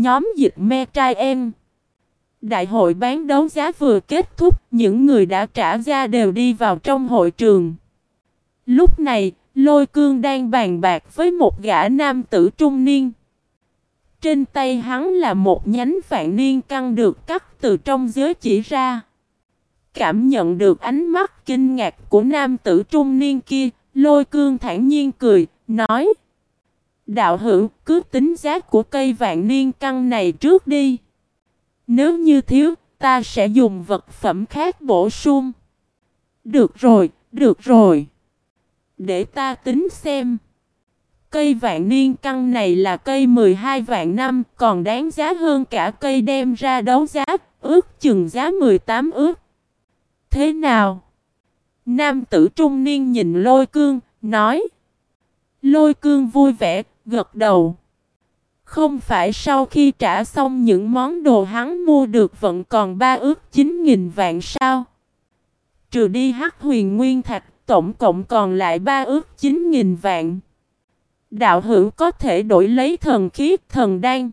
Nhóm dịch me trai em. Đại hội bán đấu giá vừa kết thúc, những người đã trả ra đều đi vào trong hội trường. Lúc này, lôi cương đang bàn bạc với một gã nam tử trung niên. Trên tay hắn là một nhánh vạn niên căng được cắt từ trong giới chỉ ra. Cảm nhận được ánh mắt kinh ngạc của nam tử trung niên kia, lôi cương thản nhiên cười, nói Đạo hữu cứ tính giá của cây vạn niên căn này trước đi. Nếu như thiếu, ta sẽ dùng vật phẩm khác bổ sung. Được rồi, được rồi. Để ta tính xem. Cây vạn niên căn này là cây 12 vạn năm, còn đáng giá hơn cả cây đem ra đấu giá, ước chừng giá 18 ước. Thế nào? Nam tử trung niên nhìn lôi cương, nói. Lôi cương vui vẻ, gật đầu. Không phải sau khi trả xong những món đồ hắn mua được vẫn còn ba ước 9.000 vạn sao? Trừ đi hắc huyền nguyên thạch, tổng cộng còn lại ba ước 9.000 vạn. Đạo hữu có thể đổi lấy thần khí thần đan.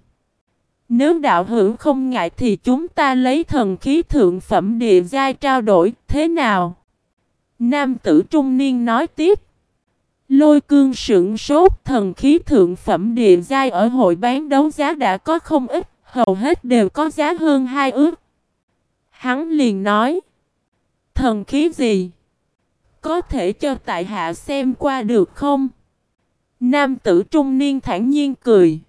Nếu đạo hữu không ngại thì chúng ta lấy thần khí thượng phẩm địa giai trao đổi, thế nào? Nam tử trung niên nói tiếp. Lôi cương sững sốt thần khí thượng phẩm địa giai ở hội bán đấu giá đã có không ít, hầu hết đều có giá hơn hai ước. Hắn liền nói. Thần khí gì? Có thể cho tại hạ xem qua được không? Nam tử trung niên thản nhiên cười.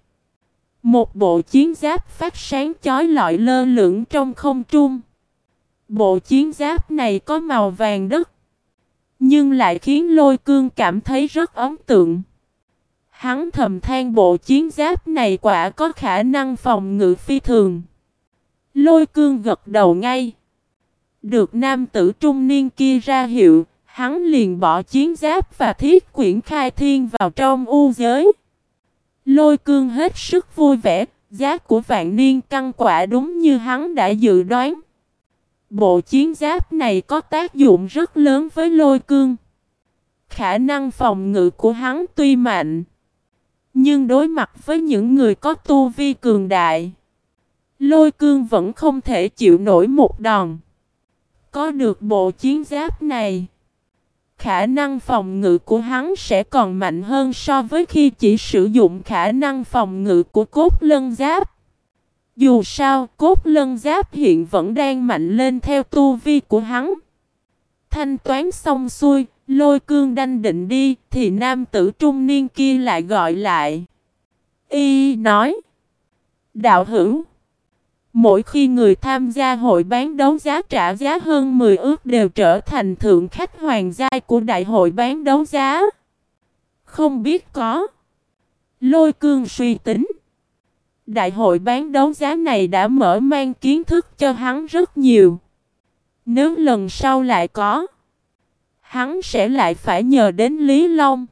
Một bộ chiến giáp phát sáng chói lọi lơ lửng trong không trung. Bộ chiến giáp này có màu vàng đất. Nhưng lại khiến lôi cương cảm thấy rất ấn tượng. Hắn thầm than bộ chiến giáp này quả có khả năng phòng ngự phi thường. Lôi cương gật đầu ngay. Được nam tử trung niên kia ra hiệu, hắn liền bỏ chiến giáp và thiết quyển khai thiên vào trong u giới. Lôi cương hết sức vui vẻ, giá của vạn niên căn quả đúng như hắn đã dự đoán. Bộ chiến giáp này có tác dụng rất lớn với lôi cương. Khả năng phòng ngự của hắn tuy mạnh, nhưng đối mặt với những người có tu vi cường đại, lôi cương vẫn không thể chịu nổi một đòn. Có được bộ chiến giáp này, khả năng phòng ngự của hắn sẽ còn mạnh hơn so với khi chỉ sử dụng khả năng phòng ngự của cốt lân giáp. Dù sao, cốt lân giáp hiện vẫn đang mạnh lên theo tu vi của hắn. Thanh toán xong xuôi, lôi cương đanh định đi, thì nam tử trung niên kia lại gọi lại. Y nói, đạo hữu, mỗi khi người tham gia hội bán đấu giá trả giá hơn 10 ước đều trở thành thượng khách hoàng giai của đại hội bán đấu giá. Không biết có. Lôi cương suy tính. Đại hội bán đấu giá này đã mở mang kiến thức cho hắn rất nhiều. Nếu lần sau lại có, hắn sẽ lại phải nhờ đến Lý Long.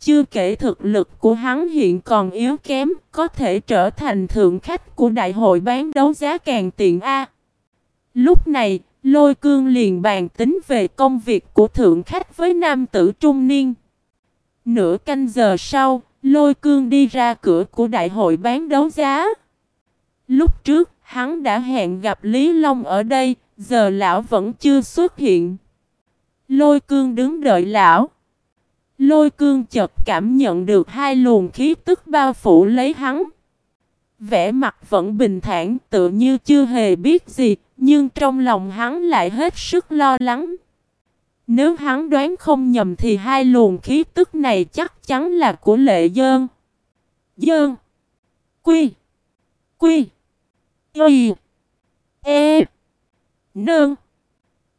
Chưa kể thực lực của hắn hiện còn yếu kém, có thể trở thành thượng khách của đại hội bán đấu giá càng tiện A. Lúc này, lôi cương liền bàn tính về công việc của thượng khách với nam tử trung niên. Nửa canh giờ sau, Lôi cương đi ra cửa của đại hội bán đấu giá. Lúc trước, hắn đã hẹn gặp Lý Long ở đây, giờ lão vẫn chưa xuất hiện. Lôi cương đứng đợi lão. Lôi cương chợt cảm nhận được hai luồng khí tức bao phủ lấy hắn. Vẻ mặt vẫn bình thản tự như chưa hề biết gì, nhưng trong lòng hắn lại hết sức lo lắng. Nếu hắn đoán không nhầm thì hai luồng khí tức này chắc chắn là của lệ dơn. Dơn. Quy. Quy. Y. E. Nơn.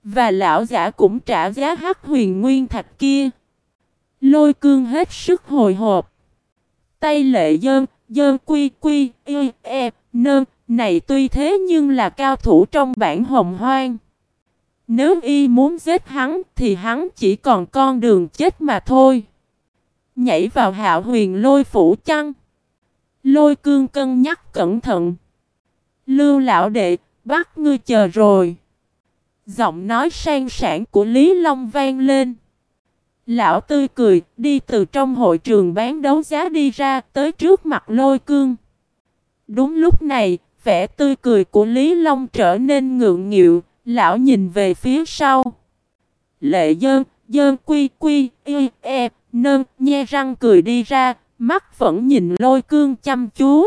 Và lão giả cũng trả giá hắc huyền nguyên thạch kia. Lôi cương hết sức hồi hộp. Tay lệ dơn, dơn quy quy, y, e, nơn, này tuy thế nhưng là cao thủ trong bản hồng hoang. Nếu y muốn giết hắn thì hắn chỉ còn con đường chết mà thôi. Nhảy vào hạo huyền lôi phủ chăng? Lôi cương cân nhắc cẩn thận. Lưu lão đệ, bắt ngươi chờ rồi. Giọng nói sang sản của Lý Long vang lên. Lão tươi cười, đi từ trong hội trường bán đấu giá đi ra tới trước mặt lôi cương. Đúng lúc này, vẻ tươi cười của Lý Long trở nên ngượng nghịu, lão nhìn về phía sau. Lệ dơn, dơn quy quy, y, e, nơn, nhe răng cười đi ra, mắt vẫn nhìn lôi cương chăm chú.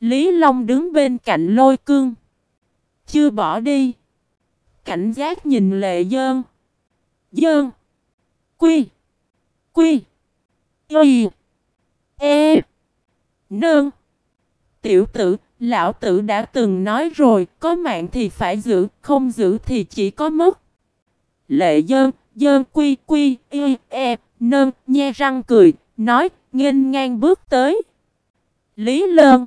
Lý Long đứng bên cạnh lôi cương. Chưa bỏ đi. Cảnh giác nhìn lệ dơn. Dơn. Quy. Quy. Y. E. Nơn. Tiểu tử, lão tử đã từng nói rồi, có mạng thì phải giữ, không giữ thì chỉ có mất. Lệ dơn, dơn quy quy, y, e, nơn, nhe răng cười, nói, nghênh ngang bước tới. Lý lơn.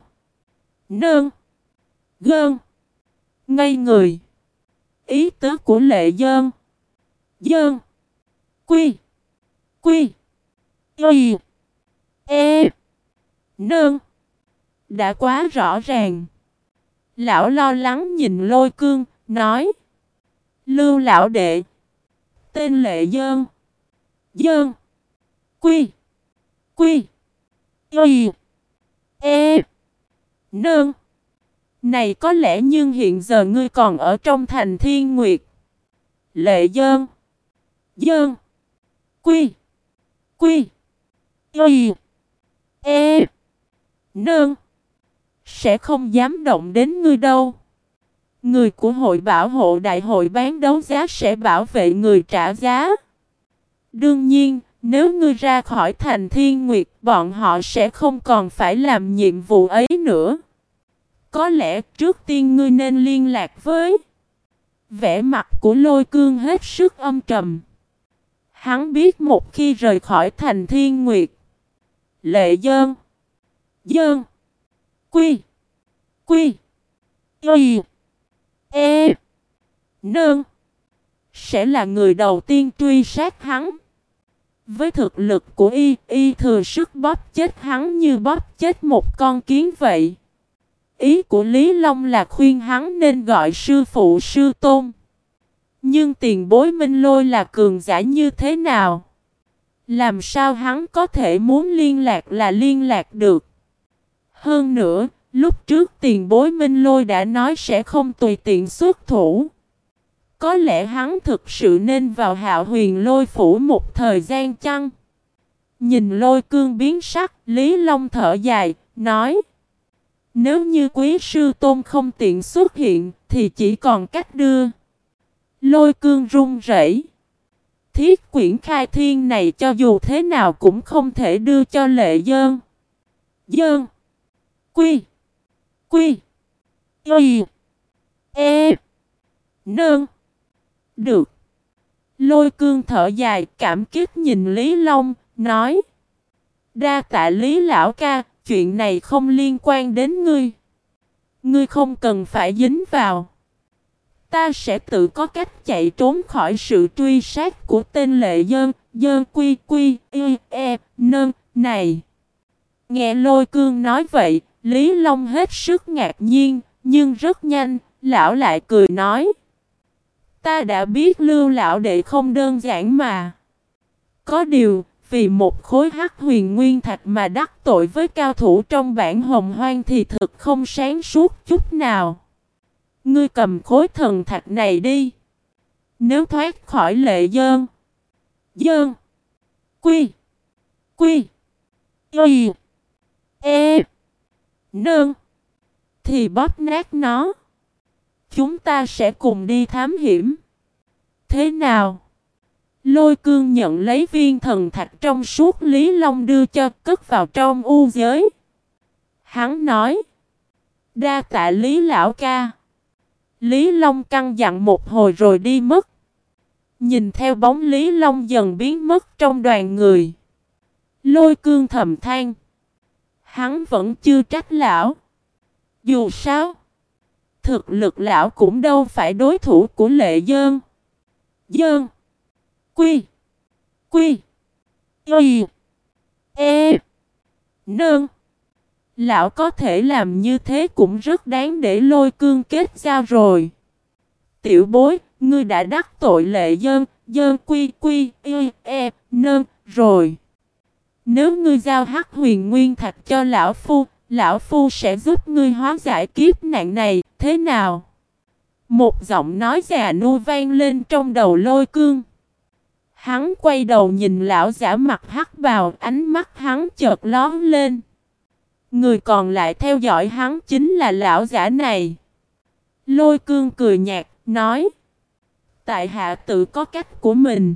Nơn. Gơn. Ngây người. Ý tứ của lệ dơn. Dơn. Quy. Quy. Y. E. Nơn. Đã quá rõ ràng. Lão lo lắng nhìn lôi cương, nói. Lưu lão đệ. Tên lệ dơn. Dơn. Quy. Quy. Y. E. Nương. Này có lẽ nhưng hiện giờ ngươi còn ở trong thành thiên nguyệt. Lệ dơn. Dơn. Quy. Quy. Y. E. Nương. Sẽ không dám động đến ngươi đâu. Người của hội bảo hộ đại hội bán đấu giá sẽ bảo vệ người trả giá. Đương nhiên, nếu ngươi ra khỏi thành thiên nguyệt, bọn họ sẽ không còn phải làm nhiệm vụ ấy nữa. Có lẽ trước tiên ngươi nên liên lạc với. Vẻ mặt của lôi cương hết sức âm trầm. Hắn biết một khi rời khỏi thành thiên nguyệt. Lệ dơn. Dơn. Quy. Quy. Y. E. Nương. Sẽ là người đầu tiên truy sát hắn. Với thực lực của y, y thừa sức bóp chết hắn như bóp chết một con kiến vậy. Ý của Lý Long là khuyên hắn nên gọi sư phụ sư tôn. Nhưng tiền bối minh lôi là cường giả như thế nào? Làm sao hắn có thể muốn liên lạc là liên lạc được? Hơn nữa, lúc trước tiền bối minh lôi đã nói sẽ không tùy tiện xuất thủ. Có lẽ hắn thực sự nên vào hạo huyền lôi phủ một thời gian chăng? Nhìn lôi cương biến sắc, Lý Long thở dài, nói Nếu như quý sư tôn không tiện xuất hiện, thì chỉ còn cách đưa. Lôi cương run rẩy. Thiết quyển khai thiên này cho dù thế nào cũng không thể đưa cho lệ dơn. Dơn. Quy. Quy. Y. E. Nương. Được. Lôi cương thở dài cảm kích nhìn Lý Long, nói. Đa tạ Lý Lão ca, chuyện này không liên quan đến ngươi. Ngươi không cần phải dính vào. Ta sẽ tự có cách chạy trốn khỏi sự truy sát của tên lệ dân, dân quy quy, y, e, nương này. Nghe lôi cương nói vậy, Lý Long hết sức ngạc nhiên, nhưng rất nhanh, lão lại cười nói. Ta đã biết lưu lão đệ không đơn giản mà. Có điều, vì một khối hắc huyền nguyên thạch mà đắc tội với cao thủ trong bản hồng hoang thì thực không sáng suốt chút nào. Ngươi cầm khối thần thạch này đi. Nếu thoát khỏi lệ dơn. Dơn. Quy. Quy. Y. E. Nương. Thì bóp nát nó. Chúng ta sẽ cùng đi thám hiểm. Thế nào? Lôi cương nhận lấy viên thần thạch trong suốt Lý Long đưa cho cất vào trong u giới. Hắn nói. Đa tạ Lý Lão ca. Lý Long căng dặn một hồi rồi đi mất. Nhìn theo bóng Lý Long dần biến mất trong đoàn người. Lôi cương thầm than. Hắn vẫn chưa trách lão. Dù sao. Thực lực lão cũng đâu phải đối thủ của lệ dơn. Dơn. Quy. Quy. Y. E. Nơn. Lão có thể làm như thế cũng rất đáng để lôi cương kết giao rồi. Tiểu bối, ngươi đã đắc tội lệ dơn, dơn quy quy, y, e, nơn, rồi. Nếu ngươi giao hắc huyền nguyên thạch cho lão phu, lão phu sẽ giúp ngươi hóa giải kiếp nạn này, thế nào? Một giọng nói già nua vang lên trong đầu lôi cương. Hắn quay đầu nhìn lão giả mặt hắc vào, ánh mắt hắn chợt lón lên. Người còn lại theo dõi hắn chính là lão giả này. Lôi cương cười nhạt, nói. Tại hạ tự có cách của mình.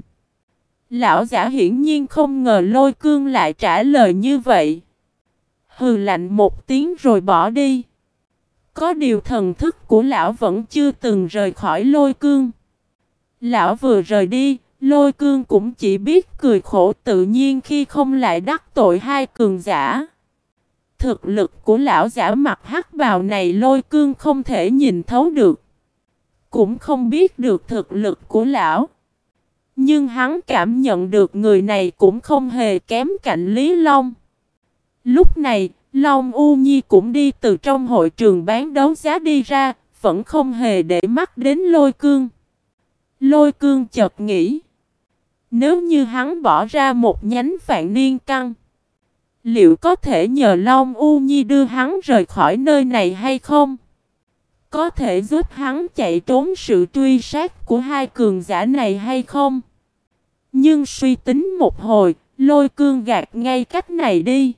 Lão giả hiển nhiên không ngờ lôi cương lại trả lời như vậy. Hừ lạnh một tiếng rồi bỏ đi. Có điều thần thức của lão vẫn chưa từng rời khỏi lôi cương. Lão vừa rời đi, lôi cương cũng chỉ biết cười khổ tự nhiên khi không lại đắc tội hai cường giả. Thực lực của lão giả mặt hắc bào này lôi cương không thể nhìn thấu được. Cũng không biết được thực lực của lão. Nhưng hắn cảm nhận được người này cũng không hề kém cạnh Lý Long. Lúc này, Long U Nhi cũng đi từ trong hội trường bán đấu giá đi ra, vẫn không hề để mắt đến lôi cương. Lôi cương chợt nghĩ. Nếu như hắn bỏ ra một nhánh vạn niên căng, liệu có thể nhờ Long U Nhi đưa hắn rời khỏi nơi này hay không? Có thể giúp hắn chạy trốn sự truy sát của hai cường giả này hay không? Nhưng suy tính một hồi, lôi cương gạt ngay cách này đi.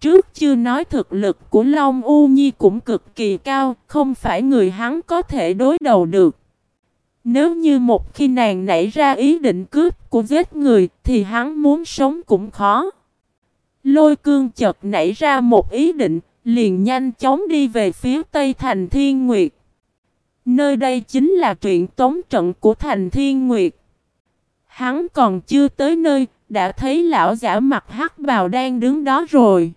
Trước chưa nói thực lực của Long U Nhi cũng cực kỳ cao, không phải người hắn có thể đối đầu được. Nếu như một khi nàng nảy ra ý định cướp của giết người thì hắn muốn sống cũng khó. Lôi cương chợt nảy ra một ý định, liền nhanh chóng đi về phía tây thành Thiên Nguyệt. Nơi đây chính là truyện tống trận của thành Thiên Nguyệt. Hắn còn chưa tới nơi, đã thấy lão giả mặt hắc bào đang đứng đó rồi.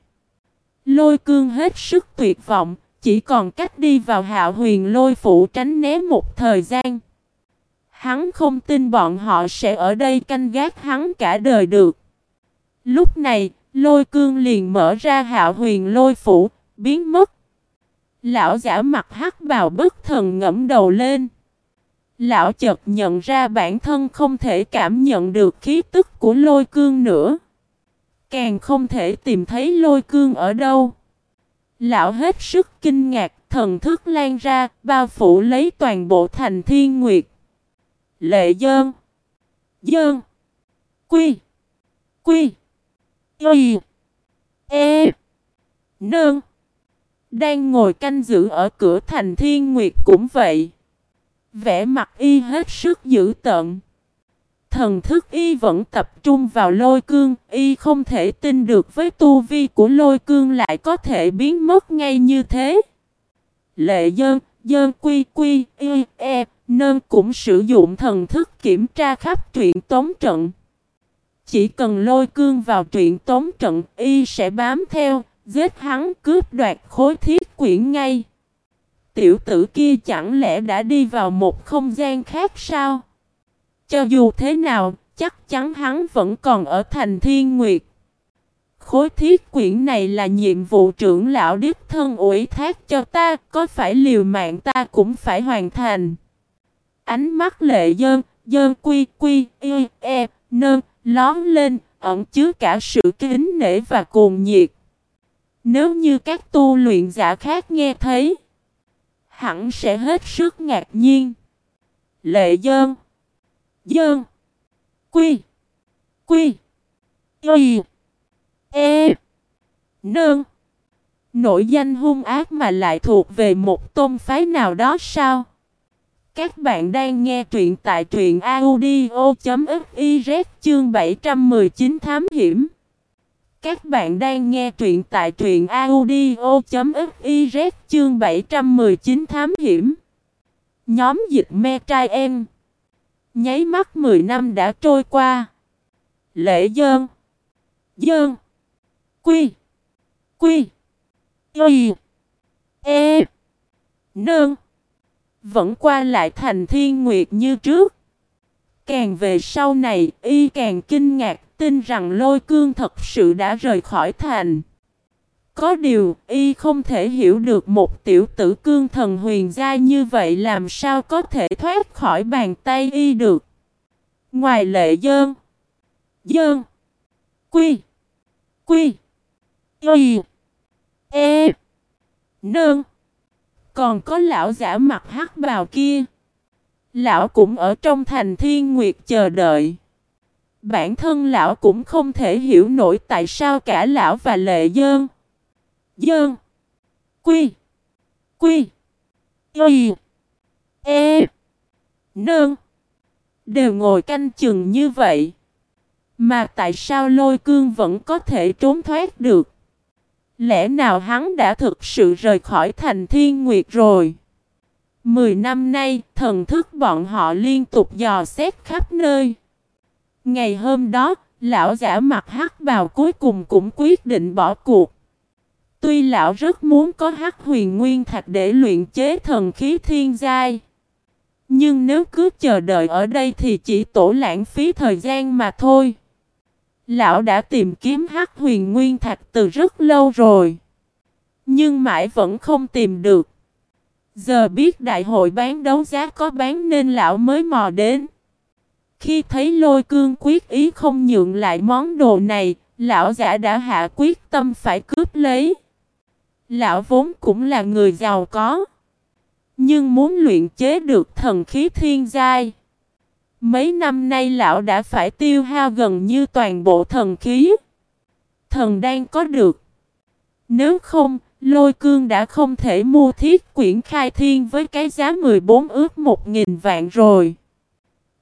Lôi cương hết sức tuyệt vọng, chỉ còn cách đi vào hạo huyền lôi phủ tránh né một thời gian. Hắn không tin bọn họ sẽ ở đây canh gác hắn cả đời được. Lúc này, lôi cương liền mở ra hạo huyền lôi phủ, biến mất. Lão giả mặt hắc bào bất thần ngẫm đầu lên. Lão chợt nhận ra bản thân không thể cảm nhận được khí tức của lôi cương nữa. Càng không thể tìm thấy lôi cương ở đâu. Lão hết sức kinh ngạc, thần thức lan ra, bao phủ lấy toàn bộ thành thiên nguyệt. Lệ dơn. Dơn. Quy. Quy. Y. E. Nương. Đang ngồi canh giữ ở cửa thành thiên nguyệt cũng vậy. Vẽ mặt y hết sức dữ tợn. Thần thức y vẫn tập trung vào lôi cương, y không thể tin được với tu vi của lôi cương lại có thể biến mất ngay như thế. Lệ dơn, dơn quy quy, y, e, nên cũng sử dụng thần thức kiểm tra khắp truyện tống trận. Chỉ cần lôi cương vào truyện tống trận, y sẽ bám theo, giết hắn cướp đoạt khối thiết quyển ngay. Tiểu tử kia chẳng lẽ đã đi vào một không gian khác sao? Cho dù thế nào, chắc chắn hắn vẫn còn ở thành thiên nguyệt. Khối thiết quyển này là nhiệm vụ trưởng lão đích thân ủy thác cho ta, có phải liều mạng ta cũng phải hoàn thành. Ánh mắt lệ dơn, dơn quy quy, y, e, nơn, lón lên, ẩn chứa cả sự kính nể và cuồng nhiệt. Nếu như các tu luyện giả khác nghe thấy, hẳn sẽ hết sức ngạc nhiên. Lệ dơn Dơn. Quy. Quy. Y. E. Nương. Nội danh hung ác mà lại thuộc về một tôn phái nào đó sao? Các bạn đang nghe truyện tại truyện audio.fiz chương 719 thám hiểm. Các bạn đang nghe truyện tại truyện audio.fiz chương 719 thám hiểm. Nhóm dịch me trai em. Nháy mắt 10 năm đã trôi qua. Lễ dơn. Dơn. Quy. Quy. Y. E. Nương. Vẫn qua lại thành thiên nguyệt như trước. Càng về sau này, y càng kinh ngạc tin rằng lôi cương thật sự đã rời khỏi thành. Có điều, y không thể hiểu được một tiểu tử cương thần huyền gia như vậy làm sao có thể thoát khỏi bàn tay y được. Ngoài lệ dơn, dơn, quy, quy, y, E. Nương. Còn có lão giả mặt hắc bào kia. Lão cũng ở trong thành thiên nguyệt chờ đợi. Bản thân lão cũng không thể hiểu nổi tại sao cả lão và lệ dơn. Dơn. Quy. Quy. Y. E. Nương. Đều ngồi canh chừng như vậy. Mà tại sao lôi cương vẫn có thể trốn thoát được? Lẽ nào hắn đã thực sự rời khỏi thành thiên nguyệt rồi? Mười năm nay, thần thức bọn họ liên tục dò xét khắp nơi. Ngày hôm đó, lão giả mặt hắc bào cuối cùng cũng quyết định bỏ cuộc. Tuy lão rất muốn có hắc huyền nguyên thạch để luyện chế thần khí thiên giai. Nhưng nếu cứ chờ đợi ở đây thì chỉ tổ lãng phí thời gian mà thôi. Lão đã tìm kiếm hắc huyền nguyên thạch từ rất lâu rồi. Nhưng mãi vẫn không tìm được. Giờ biết đại hội bán đấu giá có bán nên lão mới mò đến. Khi thấy lôi cương quyết ý không nhượng lại món đồ này, lão giả đã hạ quyết tâm phải cướp lấy. Lão vốn cũng là người giàu có. Nhưng muốn luyện chế được thần khí thiên giai. Mấy năm nay lão đã phải tiêu hao gần như toàn bộ thần khí. Thần đang có được. Nếu không, lôi cương đã không thể mua thiết quyển khai thiên với cái giá 14 ước 1.000 vạn rồi.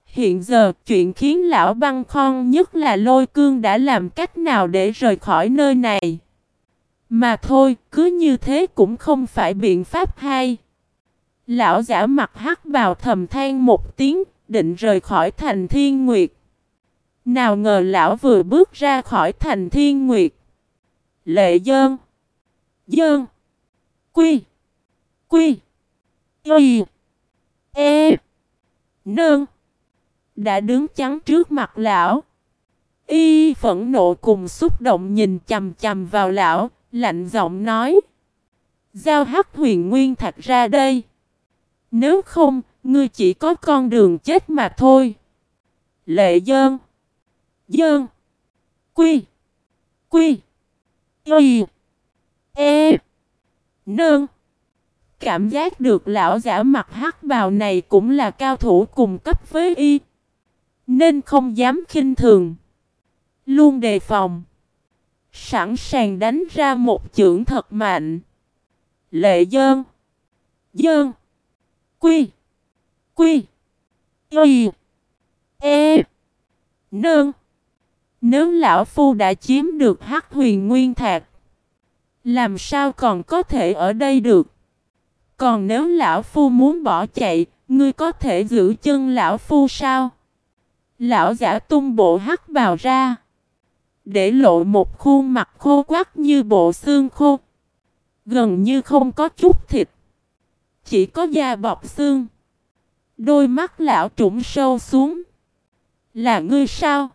Hiện giờ chuyện khiến lão băng khon nhất là lôi cương đã làm cách nào để rời khỏi nơi này. Mà thôi, cứ như thế cũng không phải biện pháp hay. Lão giả mặt hắc bào thầm than một tiếng, định rời khỏi thành thiên nguyệt. Nào ngờ lão vừa bước ra khỏi thành thiên nguyệt. Lệ dơn. Dơn. Quy. Quy. Y. E. Nương. Đã đứng chắn trước mặt lão. Y phẫn nộ cùng xúc động nhìn chầm chầm vào lão, lạnh giọng nói. Giao hắc huyền nguyên thạch ra đây. Nếu không, ngươi chỉ có con đường chết mà thôi. Lệ dơn. Dơn. Quy. Quy. Y. E. Nương. Cảm giác được lão giả mặt hắc bào này cũng là cao thủ cùng cấp với y. Nên không dám khinh thường. Luôn đề phòng. Sẵn sàng đánh ra một chưởng thật mạnh. Lệ dơn. Dơn. Quy. Quy. Y. E. Nương. Nếu lão phu đã chiếm được hắc huyền nguyên thạc. Làm sao còn có thể ở đây được? Còn nếu lão phu muốn bỏ chạy, ngươi có thể giữ chân lão phu sao? Lão giả tung bộ hắc bào ra. Để lộ một khuôn mặt khô quắc như bộ xương khô. Gần như không có chút thịt. Chỉ có da bọc xương. Đôi mắt lão trũng sâu xuống. Là ngươi sao?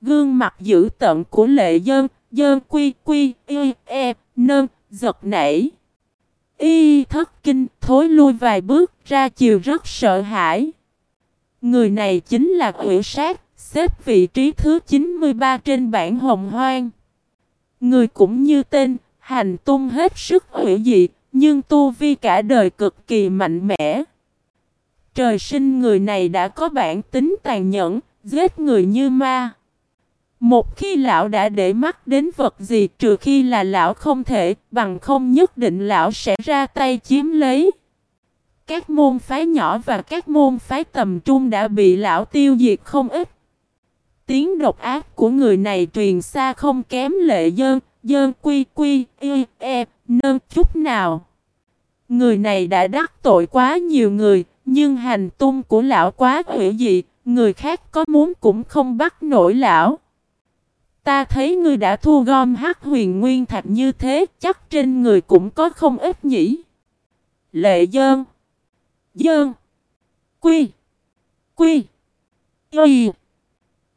Gương mặt dữ tận của lệ dân dơn quy quy, y, e, nơn, giật nảy. Y thất kinh, thối lui vài bước, ra chiều rất sợ hãi. Người này chính là quỷ sát, xếp vị trí thứ 93 trên bảng hồng hoang. Người cũng như tên, hành tung hết sức quỷ dị, nhưng tu vi cả đời cực kỳ mạnh mẽ. Trời sinh người này đã có bản tính tàn nhẫn, giết người như ma. Một khi lão đã để mắt đến vật gì trừ khi là lão không thể, bằng không nhất định lão sẽ ra tay chiếm lấy. Các môn phái nhỏ và các môn phái tầm trung đã bị lão tiêu diệt không ít. Tiếng độc ác của người này truyền xa không kém lệ dơn, dơn quy quy, y, e, nơn chút nào. Người này đã đắc tội quá nhiều người, nhưng hành tung của lão quá hữu dị, người khác có muốn cũng không bắt nổi lão. Ta thấy ngươi đã thu gom hắc huyền nguyên thạch như thế, chắc trên người cũng có không ít nhỉ. Lệ dơn. Dơn. Quy. Quy. Y.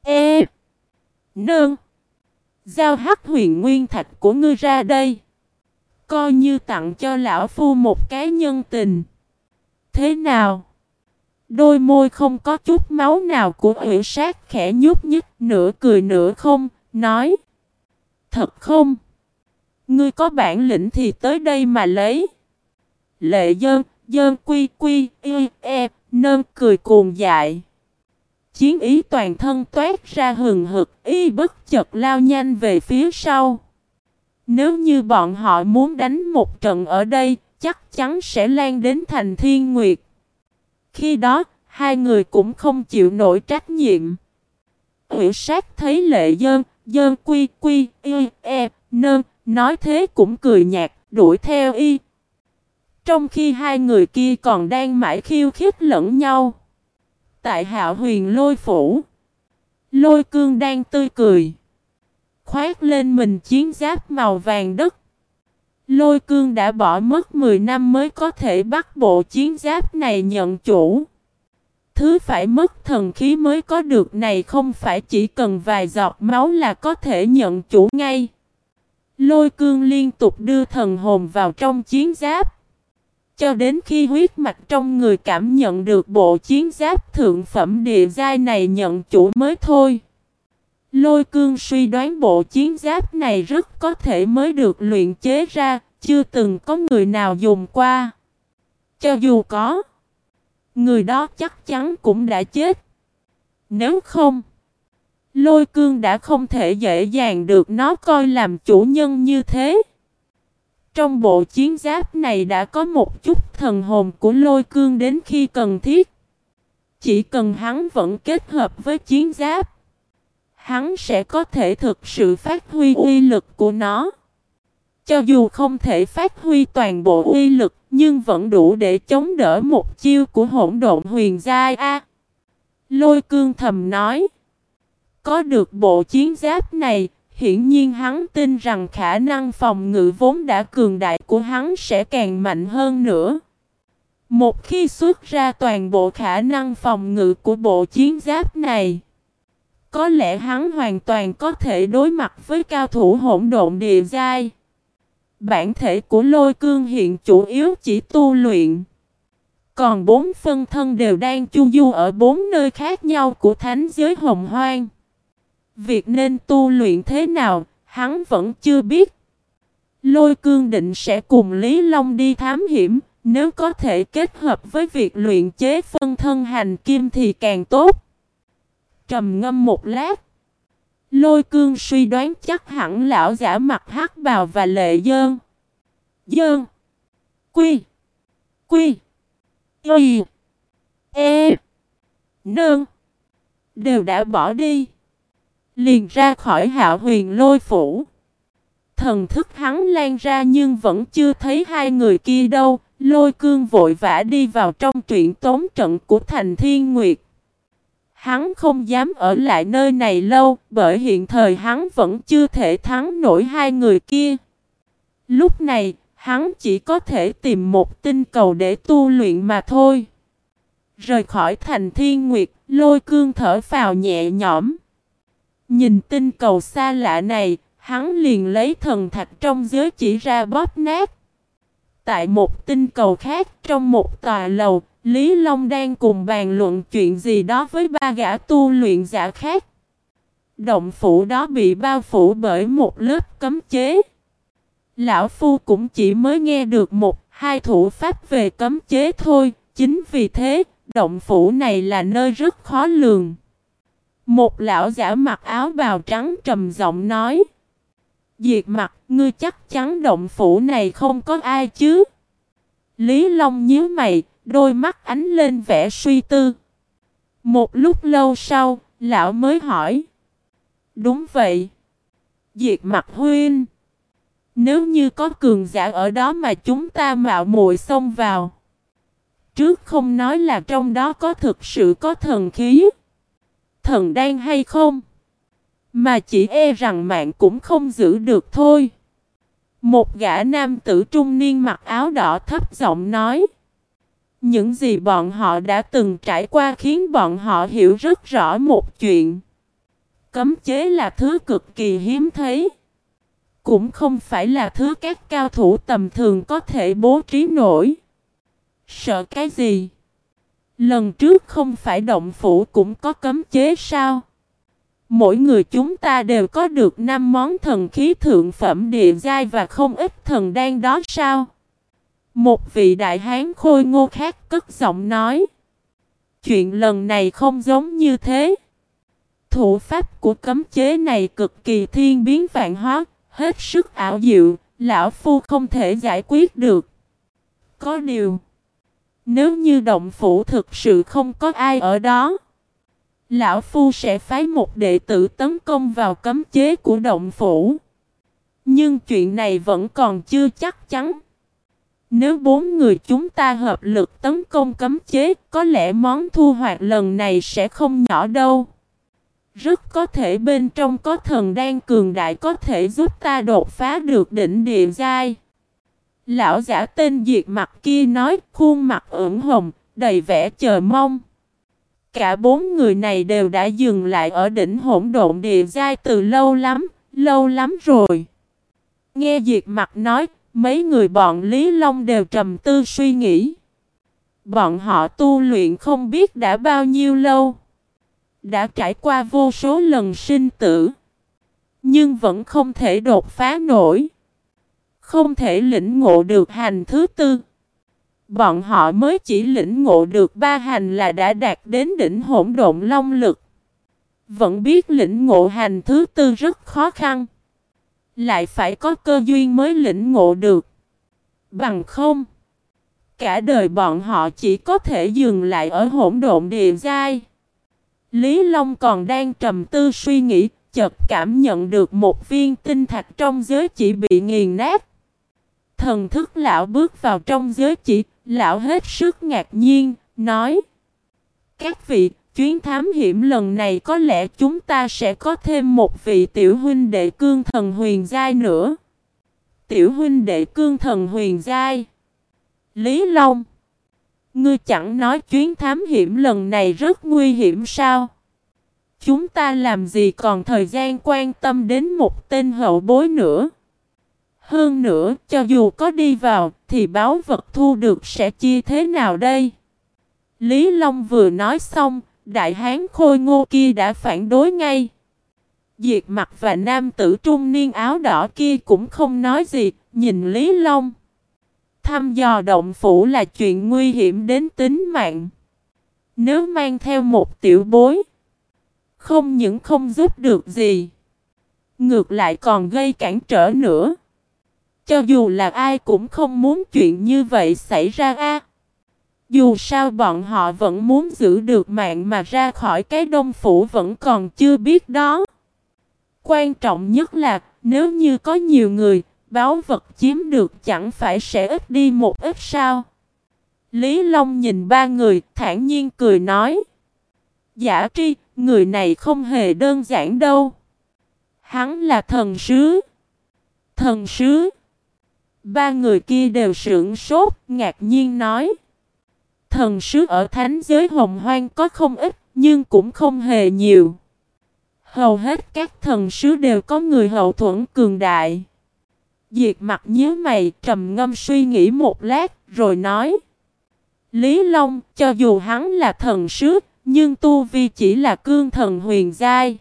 E. Nơn. Giao hắc huyền nguyên thạch của ngươi ra đây. Coi như tặng cho lão phu một cái nhân tình. Thế nào? Đôi môi không có chút máu nào của ủy sát khẽ nhúc nhích nửa cười nửa không, nói. Thật không? Ngươi có bản lĩnh thì tới đây mà lấy. Lệ dơn, dơn quy quy, y, e, nơn cười cuồng dại. Chiến ý toàn thân toát ra hừng hực, y bất chợt lao nhanh về phía sau. Nếu như bọn họ muốn đánh một trận ở đây, chắc chắn sẽ lan đến thành thiên nguyệt. Khi đó, hai người cũng không chịu nổi trách nhiệm. Ủy sát thấy lệ dơn, dơn quy quy, y, e, nơn, nói thế cũng cười nhạt, đuổi theo y. Trong khi hai người kia còn đang mãi khiêu khích lẫn nhau. Tại hạo huyền lôi phủ. Lôi cương đang tươi cười. Khoát lên mình chiến giáp màu vàng đất. Lôi cương đã bỏ mất 10 năm mới có thể bắt bộ chiến giáp này nhận chủ. Thứ phải mất thần khí mới có được này không phải chỉ cần vài giọt máu là có thể nhận chủ ngay. Lôi cương liên tục đưa thần hồn vào trong chiến giáp. Cho đến khi huyết mạch trong người cảm nhận được bộ chiến giáp thượng phẩm địa giai này nhận chủ mới thôi. Lôi cương suy đoán bộ chiến giáp này rất có thể mới được luyện chế ra, chưa từng có người nào dùng qua. Cho dù có, người đó chắc chắn cũng đã chết. Nếu không, lôi cương đã không thể dễ dàng được nó coi làm chủ nhân như thế. Trong bộ chiến giáp này đã có một chút thần hồn của lôi cương đến khi cần thiết. Chỉ cần hắn vẫn kết hợp với chiến giáp, hắn sẽ có thể thực sự phát huy uy lực của nó. Cho dù không thể phát huy toàn bộ uy lực, nhưng vẫn đủ để chống đỡ một chiêu của hỗn độn huyền giai A. Lôi cương thầm nói. Có được bộ chiến giáp này, hiển nhiên hắn tin rằng khả năng phòng ngự vốn đã cường đại của hắn sẽ càng mạnh hơn nữa. Một khi xuất ra toàn bộ khả năng phòng ngự của bộ chiến giáp này, có lẽ hắn hoàn toàn có thể đối mặt với cao thủ hỗn độn địa giai. Bản thể của lôi cương hiện chủ yếu chỉ tu luyện. Còn bốn phân thân đều đang chu du ở bốn nơi khác nhau của thánh giới hồng hoang. Việc nên tu luyện thế nào, hắn vẫn chưa biết. Lôi cương định sẽ cùng Lý Long đi thám hiểm, nếu có thể kết hợp với việc luyện chế phân thân hành kim thì càng tốt. Trầm ngâm một lát. Lôi cương suy đoán chắc hẳn lão giả mặt hắc bào và lệ dơn. Dơn. Quy. Quy. Y. E. Nương. Đều đã bỏ đi. Liền ra khỏi hạo huyền lôi phủ. Thần thức hắn lan ra nhưng vẫn chưa thấy hai người kia đâu. Lôi cương vội vã đi vào trong truyện tống trận của thành thiên nguyệt. Hắn không dám ở lại nơi này lâu bởi hiện thời hắn vẫn chưa thể thắng nổi hai người kia. Lúc này, hắn chỉ có thể tìm một tinh cầu để tu luyện mà thôi. Rời khỏi thành thiên nguyệt, lôi cương thở phào nhẹ nhõm. Nhìn tinh cầu xa lạ này, hắn liền lấy thần thạch trong giới chỉ ra bóp nát. Tại một tinh cầu khác, trong một tòa lầu, Lý Long đang cùng bàn luận chuyện gì đó với ba gã tu luyện giả khác. Động phủ đó bị bao phủ bởi một lớp cấm chế. Lão Phu cũng chỉ mới nghe được một, hai thủ pháp về cấm chế thôi, chính vì thế, động phủ này là nơi rất khó lường. Một lão giả mặc áo bào trắng trầm giọng nói. Diệt mặt, ngươi chắc chắn động phủ này không có ai chứ? Lý Long nhíu mày, đôi mắt ánh lên vẻ suy tư. Một lúc lâu sau, lão mới hỏi. Đúng vậy. Diệt mặt huynh. Nếu như có cường giả ở đó mà chúng ta mạo muội xông vào. Trước không nói là trong đó có thực sự có thần khí. Thần đang hay không? Mà chỉ e rằng mạng cũng không giữ được thôi. Một gã nam tử trung niên mặc áo đỏ thấp giọng nói. Những gì bọn họ đã từng trải qua khiến bọn họ hiểu rất rõ một chuyện. Cấm chế là thứ cực kỳ hiếm thấy. Cũng không phải là thứ các cao thủ tầm thường có thể bố trí nổi. Sợ cái gì? Lần trước không phải động phủ cũng có cấm chế sao? Mỗi người chúng ta đều có được 5 món thần khí thượng phẩm địa giai và không ít thần đan đó sao? Một vị đại hán khôi ngô khác cất giọng nói. Chuyện lần này không giống như thế. Thủ pháp của cấm chế này cực kỳ thiên biến vạn hóa, hết sức ảo diệu, lão phu không thể giải quyết được. Có điều, nếu như động phủ thực sự không có ai ở đó, lão phu sẽ phái một đệ tử tấn công vào cấm chế của động phủ. Nhưng chuyện này vẫn còn chưa chắc chắn. Nếu bốn người chúng ta hợp lực tấn công cấm chế, có lẽ món thu hoạch lần này sẽ không nhỏ đâu. Rất có thể bên trong có thần đang cường đại có thể giúp ta đột phá được đỉnh địa giai. Lão giả tên diệt mặt kia nói khuôn mặt ửng hồng, đầy vẻ chờ mong. Cả bốn người này đều đã dừng lại ở đỉnh hỗn độn địa giai từ lâu lắm, lâu lắm rồi. Nghe diệt mặt nói, mấy người bọn Lý Long đều trầm tư suy nghĩ. Bọn họ tu luyện không biết đã bao nhiêu lâu đã trải qua vô số lần sinh tử, nhưng vẫn không thể đột phá nổi, không thể lĩnh ngộ được hành thứ tư. Bọn họ mới chỉ lĩnh ngộ được ba hành là đã đạt đến đỉnh hỗn độn long lực. Vẫn biết lĩnh ngộ hành thứ tư rất khó khăn. Lại phải có cơ duyên mới lĩnh ngộ được. Bằng không, cả đời bọn họ chỉ có thể dừng lại ở hỗn độn địa giai. Lý Long còn đang trầm tư suy nghĩ, chợt cảm nhận được một viên tinh thạch trong giới chỉ bị nghiền nát. Thần thức lão bước vào trong giới chỉ, lão hết sức ngạc nhiên, nói Các vị, chuyến thám hiểm lần này có lẽ chúng ta sẽ có thêm một vị tiểu huynh đệ cương thần huyền giai nữa. Tiểu huynh đệ cương thần huyền giai Lý Long Ngươi chẳng nói chuyến thám hiểm lần này rất nguy hiểm sao? Chúng ta làm gì còn thời gian quan tâm đến một tên hậu bối nữa? Hơn nữa, cho dù có đi vào, thì báo vật thu được sẽ chia thế nào đây? Lý Long vừa nói xong, đại hán khôi ngô kia đã phản đối ngay. Diệt mặt và nam tử trung niên áo đỏ kia cũng không nói gì, nhìn Lý Long. Thăm dò động phủ là chuyện nguy hiểm đến tính mạng. Nếu mang theo một tiểu bối, không những không giúp được gì, ngược lại còn gây cản trở nữa. Cho dù là ai cũng không muốn chuyện như vậy xảy ra a. Dù sao bọn họ vẫn muốn giữ được mạng mà ra khỏi cái đông phủ vẫn còn chưa biết đó. Quan trọng nhất là nếu như có nhiều người, báo vật chiếm được chẳng phải sẽ ít đi một ít sao. Lý Long nhìn ba người, thản nhiên cười nói. Giả tri, người này không hề đơn giản đâu. Hắn là thần sứ. Thần sứ. Ba người kia đều sững sốt, ngạc nhiên nói. Thần sứ ở thánh giới hồng hoang có không ít, nhưng cũng không hề nhiều. Hầu hết các thần sứ đều có người hậu thuẫn cường đại. Diệt mặt nhớ mày trầm ngâm suy nghĩ một lát rồi nói. Lý Long cho dù hắn là thần sứ nhưng Tu Vi chỉ là cương thần huyền giai.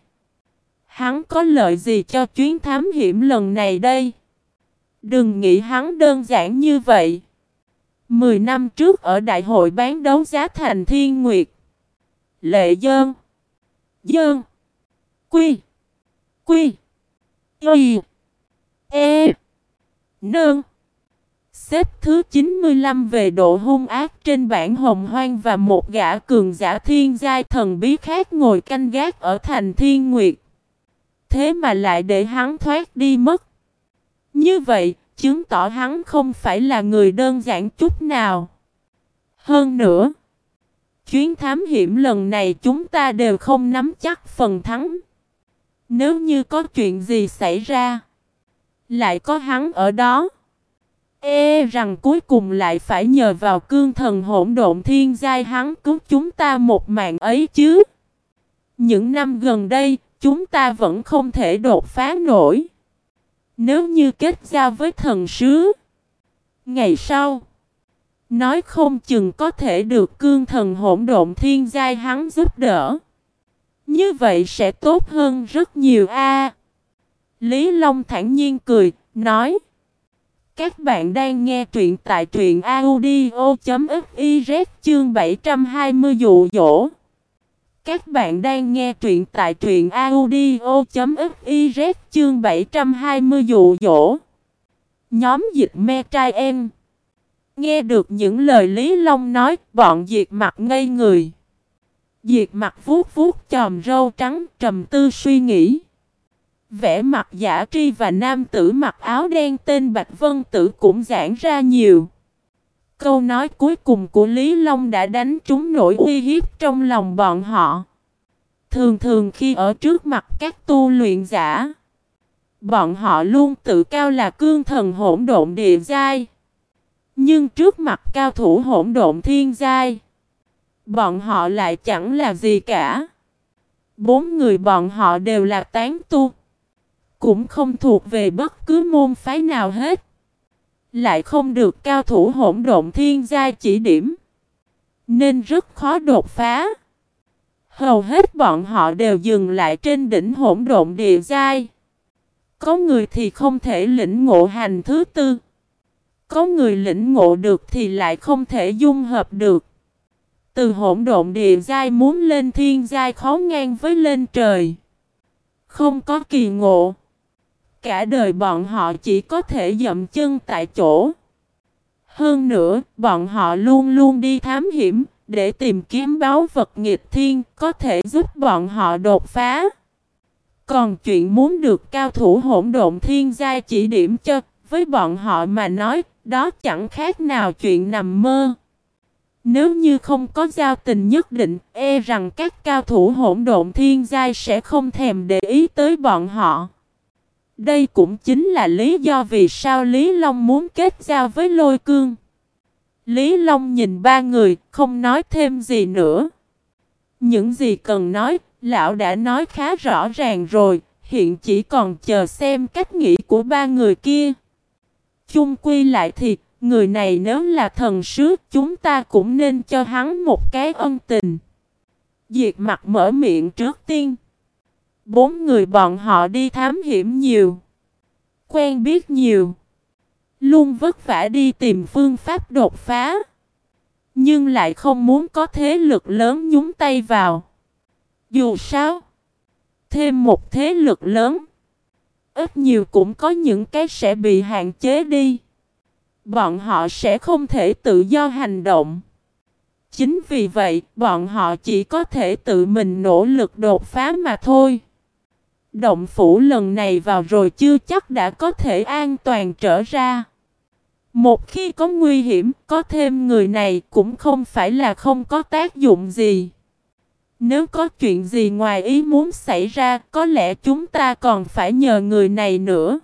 Hắn có lợi gì cho chuyến thám hiểm lần này đây? Đừng nghĩ hắn đơn giản như vậy. Mười năm trước ở đại hội bán đấu giá thành Thiên Nguyệt. Lệ Dơn. Dơn. Quy. Quy. Y. E. Nương. Xếp thứ 95 về độ hung ác trên bảng hồng hoang và một gã cường giả thiên giai thần bí khác ngồi canh gác ở thành thiên nguyệt. Thế mà lại để hắn thoát đi mất. Như vậy, chứng tỏ hắn không phải là người đơn giản chút nào. Hơn nữa, chuyến thám hiểm lần này chúng ta đều không nắm chắc phần thắng. Nếu như có chuyện gì xảy ra, lại có hắn ở đó. E rằng cuối cùng lại phải nhờ vào cương thần hỗn độn thiên giai hắn cứu chúng ta một mạng ấy chứ. Những năm gần đây, chúng ta vẫn không thể đột phá nổi. Nếu như kết giao với thần sứ, ngày sau, nói không chừng có thể được cương thần hỗn độn thiên giai hắn giúp đỡ. Như vậy sẽ tốt hơn rất nhiều a. Lý Long thản nhiên cười, nói. Các bạn đang nghe truyện tại truyện audio.fif chương 720 dụ dỗ. Các bạn đang nghe truyện tại truyện audio.fiz chương 720 dụ dỗ. Nhóm dịch me trai em. Nghe được những lời Lý Long nói, bọn diệt mặt ngây người. Diệt mặt vuốt vuốt chòm râu trắng trầm tư suy nghĩ. Vẽ mặt giả tri và nam tử mặc áo đen tên Bạch Vân Tử cũng giãn ra nhiều. Câu nói cuối cùng của Lý Long đã đánh trúng nỗi uy hiếp trong lòng bọn họ. Thường thường khi ở trước mặt các tu luyện giả, bọn họ luôn tự cao là cương thần hỗn độn địa giai. Nhưng trước mặt cao thủ hỗn độn thiên giai, bọn họ lại chẳng là gì cả. Bốn người bọn họ đều là tán tu, cũng không thuộc về bất cứ môn phái nào hết. Lại không được cao thủ hỗn độn thiên giai chỉ điểm, nên rất khó đột phá. Hầu hết bọn họ đều dừng lại trên đỉnh hỗn độn địa giai. Có người thì không thể lĩnh ngộ hành thứ tư. Có người lĩnh ngộ được thì lại không thể dung hợp được. Từ hỗn độn địa giai muốn lên thiên giai khó ngang với lên trời. Không có kỳ ngộ. Cả đời bọn họ chỉ có thể dậm chân tại chỗ. Hơn nữa, bọn họ luôn luôn đi thám hiểm, để tìm kiếm báo vật nghịch thiên có thể giúp bọn họ đột phá. Còn chuyện muốn được cao thủ hỗn độn thiên giai chỉ điểm cho, với bọn họ mà nói, đó chẳng khác nào chuyện nằm mơ. Nếu như không có giao tình nhất định, e rằng các cao thủ hỗn độn thiên giai sẽ không thèm để ý tới bọn họ. Đây cũng chính là lý do vì sao Lý Long muốn kết giao với lôi cương. Lý Long nhìn ba người, không nói thêm gì nữa. Những gì cần nói, lão đã nói khá rõ ràng rồi, hiện chỉ còn chờ xem cách nghĩ của ba người kia. Chung quy lại thì, người này nếu là thần sứ, chúng ta cũng nên cho hắn một cái ân tình. Diệt mặt mở miệng trước tiên. Bốn người bọn họ đi thám hiểm nhiều. Quen biết nhiều. Luôn vất vả đi tìm phương pháp đột phá. Nhưng lại không muốn có thế lực lớn nhúng tay vào. Dù sao, thêm một thế lực lớn, ít nhiều cũng có những cái sẽ bị hạn chế đi. Bọn họ sẽ không thể tự do hành động. Chính vì vậy, bọn họ chỉ có thể tự mình nỗ lực đột phá mà thôi. Động phủ lần này vào rồi chưa chắc đã có thể an toàn trở ra. Một khi có nguy hiểm, có thêm người này cũng không phải là không có tác dụng gì. Nếu có chuyện gì ngoài ý muốn xảy ra, có lẽ chúng ta còn phải nhờ người này nữa.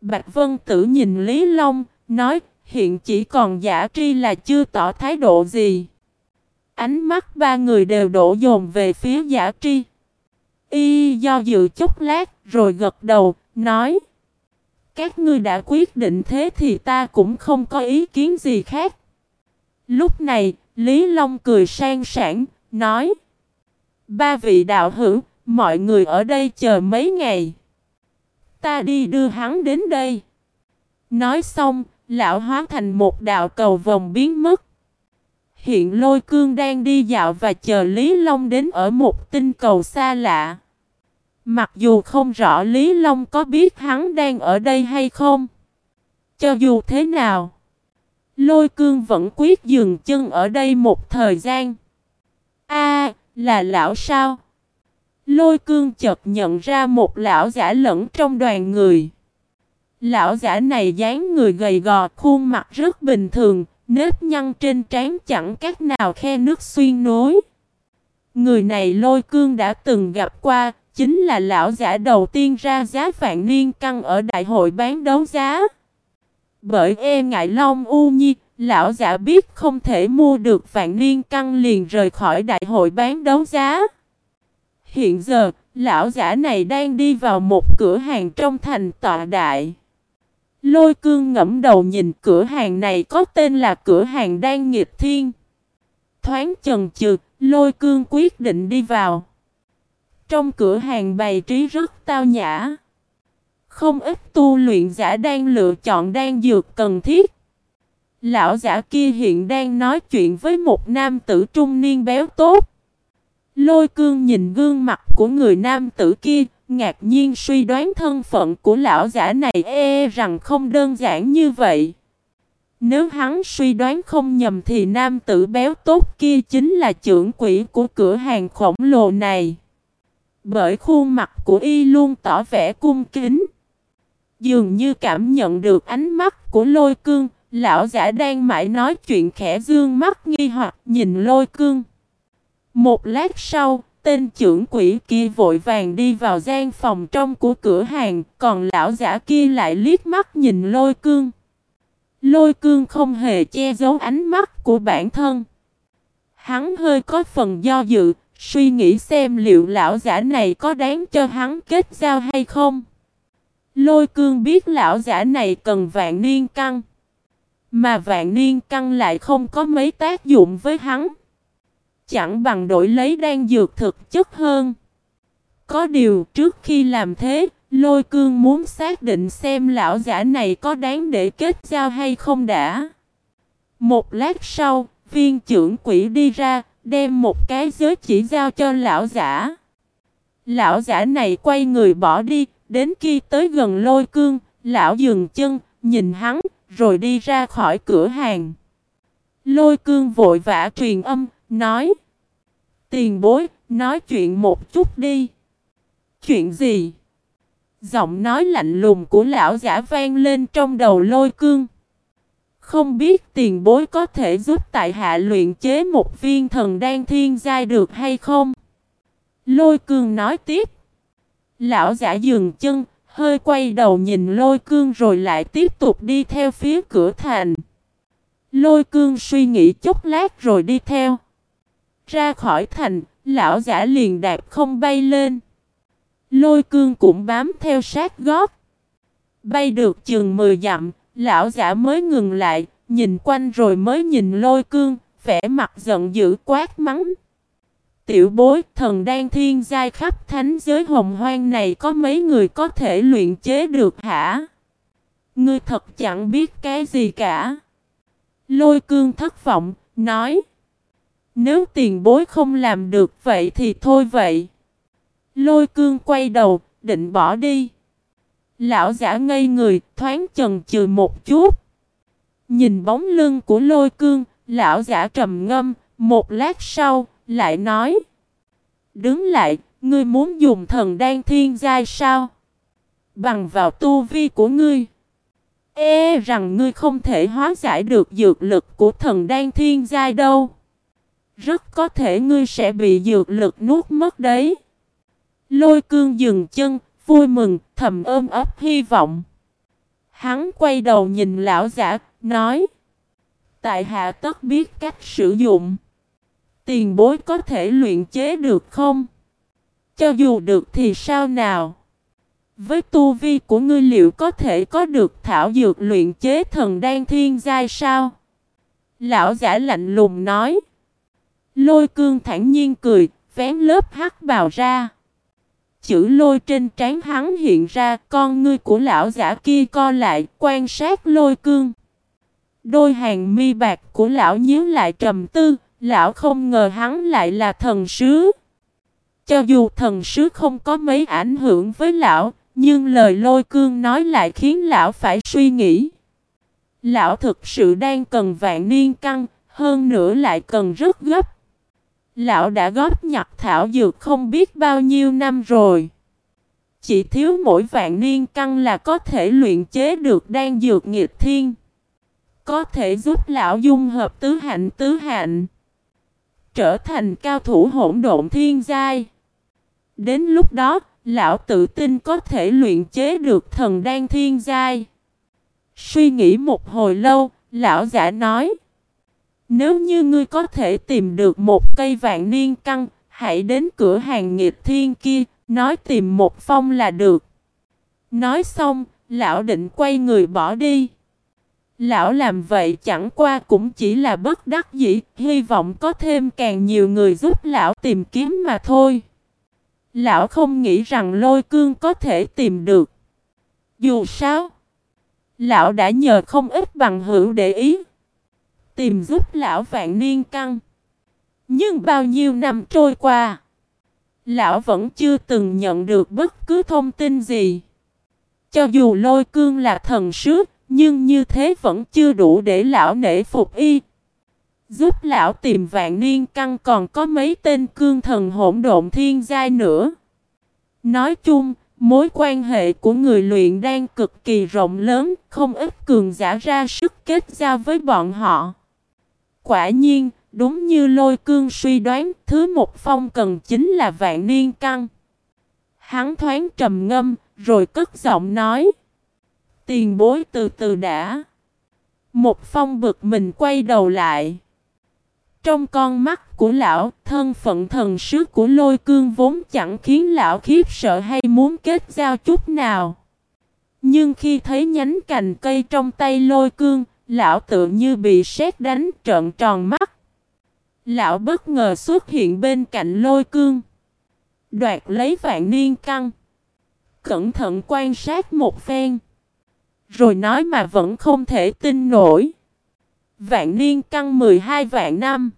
Bạch Vân Tử nhìn Lý Long, nói, hiện chỉ còn giả tri là chưa tỏ thái độ gì. Ánh mắt ba người đều đổ dồn về phía giả tri. Y do dự chốc lát, rồi gật đầu, nói. Các ngươi đã quyết định thế thì ta cũng không có ý kiến gì khác. Lúc này, Lý Long cười sang sảng, nói. Ba vị đạo hữu, mọi người ở đây chờ mấy ngày. Ta đi đưa hắn đến đây. Nói xong, lão hóa thành một đạo cầu vòng biến mất. Hiện lôi cương đang đi dạo và chờ Lý Long đến ở một tinh cầu xa lạ. Mặc dù không rõ Lý Long có biết hắn đang ở đây hay không. Cho dù thế nào, lôi cương vẫn quyết dừng chân ở đây một thời gian. A là lão sao? Lôi cương chợt nhận ra một lão giả lẫn trong đoàn người. Lão giả này dáng người gầy gò, khuôn mặt rất bình thường, nếp nhăn trên trán chẳng các nào khe nước xuyên nối. Người này lôi cương đã từng gặp qua, chính là lão giả đầu tiên ra giá vạn niên căn ở đại hội bán đấu giá. Bởi e ngại Long U Nhi, lão giả biết không thể mua được vạn niên căn liền rời khỏi đại hội bán đấu giá. Hiện giờ, lão giả này đang đi vào một cửa hàng trong thành tọa đại. Lôi cương ngẫm đầu nhìn cửa hàng này có tên là cửa hàng đang nghịch thiên. Thoáng chần chừ, lôi cương quyết định đi vào. Trong cửa hàng bày trí rất tao nhã. Không ít tu luyện giả đang lựa chọn đan dược cần thiết. Lão giả kia hiện đang nói chuyện với một nam tử trung niên béo tốt. Lôi cương nhìn gương mặt của người nam tử kia, ngạc nhiên suy đoán thân phận của lão giả này e, e rằng không đơn giản như vậy. Nếu hắn suy đoán không nhầm thì nam tử béo tốt kia chính là trưởng quỹ của cửa hàng khổng lồ này. Bởi khuôn mặt của y luôn tỏ vẻ cung kính. Dường như cảm nhận được ánh mắt của lôi cương, lão giả đang mãi nói chuyện khẽ dương mắt nghi hoặc nhìn lôi cương. Một lát sau, tên trưởng quỷ kia vội vàng đi vào gian phòng trong của cửa hàng, còn lão giả kia lại liếc mắt nhìn lôi cương. Lôi cương không hề che giấu ánh mắt của bản thân. Hắn hơi có phần do dự, suy nghĩ xem liệu lão giả này có đáng cho hắn kết giao hay không. Lôi cương biết lão giả này cần vạn niên căng. Mà vạn niên căng lại không có mấy tác dụng với hắn. Chẳng bằng đổi lấy đan dược thực chất hơn. Có điều trước khi làm thế, lôi cương muốn xác định xem lão giả này có đáng để kết giao hay không đã. Một lát sau, viên trưởng quỷ đi ra, đem một cái giới chỉ giao cho lão giả. Lão giả này quay người bỏ đi, đến khi tới gần lôi cương, lão dừng chân, nhìn hắn, rồi đi ra khỏi cửa hàng. Lôi cương vội vã truyền âm, nói Tiền bối, nói chuyện một chút đi. Chuyện gì? Giọng nói lạnh lùng của lão giả vang lên trong đầu lôi cương. Không biết tiền bối có thể giúp tại hạ luyện chế một viên thần đan thiên giai được hay không? Lôi cương nói tiếp. Lão giả dừng chân, hơi quay đầu nhìn lôi cương rồi lại tiếp tục đi theo phía cửa thành. Lôi cương suy nghĩ chút lát rồi đi theo. Ra khỏi thành, lão giả liền đạp không bay lên. Lôi cương cũng bám theo sát gót. Bay được chừng 10 dặm, lão giả mới ngừng lại, nhìn quanh rồi mới nhìn lôi cương, vẻ mặt giận dữ quát mắng. Tiểu bối thần đang thiên giai khắp thánh giới hồng hoang này có mấy người có thể luyện chế được hả? Ngươi thật chẳng biết cái gì cả. Lôi cương thất vọng, nói. Nếu tiền bối không làm được vậy thì thôi vậy. Lôi cương quay đầu, định bỏ đi. Lão giả ngây người, thoáng chần chừ một chút. Nhìn bóng lưng của lôi cương, lão giả trầm ngâm, một lát sau, lại nói. Đứng lại, ngươi muốn dùng thần đan thiên giai sao? Bằng vào tu vi của ngươi. E rằng ngươi không thể hóa giải được dược lực của thần đan thiên giai đâu. Rất có thể ngươi sẽ bị dược lực nuốt mất đấy. Lôi cương dừng chân, vui mừng, thầm ôm ấp hy vọng. Hắn quay đầu nhìn lão giả, nói. Tại hạ tất biết cách sử dụng. Tiền bối có thể luyện chế được không? Cho dù được thì sao nào? Với tu vi của ngươi liệu có thể có được thảo dược luyện chế thần đan thiên giai sao? Lão giả lạnh lùng nói. Lôi cương thản nhiên cười, vén lớp hắc bào ra. Chữ lôi trên trán hắn hiện ra, con ngươi của lão giả kia co lại, quan sát lôi cương. Đôi hàng mi bạc của lão nhíu lại trầm tư, lão không ngờ hắn lại là thần sứ. Cho dù thần sứ không có mấy ảnh hưởng với lão, nhưng lời lôi cương nói lại khiến lão phải suy nghĩ. Lão thực sự đang cần vạn niên căng, hơn nữa lại cần rất gấp. Lão đã góp nhặt thảo dược không biết bao nhiêu năm rồi. Chỉ thiếu mỗi vạn niên căn là có thể luyện chế được đan dược nghịch thiên. Có thể giúp lão dung hợp tứ hạnh tứ hạnh. Trở thành cao thủ hỗn độn thiên giai. Đến lúc đó, lão tự tin có thể luyện chế được thần đan thiên giai. Suy nghĩ một hồi lâu, lão giả nói. Nếu như ngươi có thể tìm được một cây vạn niên căng, hãy đến cửa hàng nghiệt thiên kia, nói tìm một phong là được. Nói xong, lão định quay người bỏ đi. Lão làm vậy chẳng qua cũng chỉ là bất đắc dĩ, hy vọng có thêm càng nhiều người giúp lão tìm kiếm mà thôi. Lão không nghĩ rằng lôi cương có thể tìm được. Dù sao, lão đã nhờ không ít bằng hữu để ý. Tìm giúp lão vạn niên căng. Nhưng bao nhiêu năm trôi qua, lão vẫn chưa từng nhận được bất cứ thông tin gì. Cho dù lôi cương là thần sứ, nhưng như thế vẫn chưa đủ để lão nể phục y. Giúp lão tìm vạn niên căn còn có mấy tên cương thần hỗn độn thiên giai nữa. Nói chung, mối quan hệ của người luyện đang cực kỳ rộng lớn, không ít cường giả ra sức kết giao với bọn họ. Quả nhiên, đúng như lôi cương suy đoán, thứ một phong cần chính là vạn niên căn. Hắn thoáng trầm ngâm, rồi cất giọng nói. Tiền bối từ từ đã. Một phong bực mình quay đầu lại. Trong con mắt của lão, thân phận thần sứ của lôi cương vốn chẳng khiến lão khiếp sợ hay muốn kết giao chút nào. Nhưng khi thấy nhánh cành cây trong tay lôi cương, lão tự như bị sét đánh trợn tròn mắt. Lão bất ngờ xuất hiện bên cạnh lôi cương. Đoạt lấy vạn niên căng. Cẩn thận quan sát một phen. Rồi nói mà vẫn không thể tin nổi. Vạn niên căng 12 vạn năm.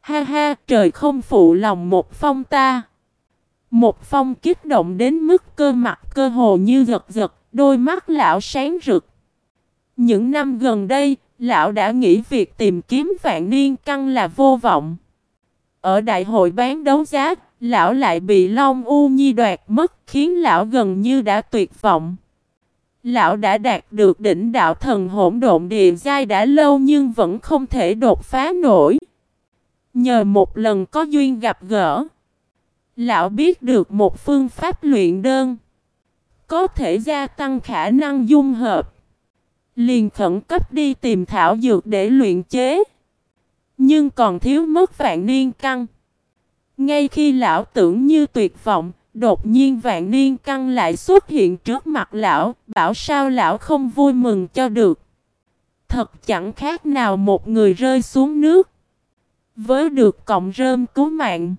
Ha ha, trời không phụ lòng một phong ta. Một phong kích động đến mức cơ mặt cơ hồ như giật giật, đôi mắt lão sáng rực. Những năm gần đây, lão đã nghĩ việc tìm kiếm vạn niên căn là vô vọng. Ở đại hội bán đấu giá, lão lại bị Long U Nhi đoạt mất khiến lão gần như đã tuyệt vọng. Lão đã đạt được đỉnh đạo thần hỗn độn địa giai đã lâu nhưng vẫn không thể đột phá nổi. Nhờ một lần có duyên gặp gỡ, lão biết được một phương pháp luyện đơn, có thể gia tăng khả năng dung hợp. Liền khẩn cấp đi tìm thảo dược để luyện chế. Nhưng còn thiếu mất vạn niên căn. Ngay khi lão tưởng như tuyệt vọng, đột nhiên vạn niên căn lại xuất hiện trước mặt lão, bảo sao lão không vui mừng cho được. Thật chẳng khác nào một người rơi xuống nước. Với được cộng rơm cứu mạng.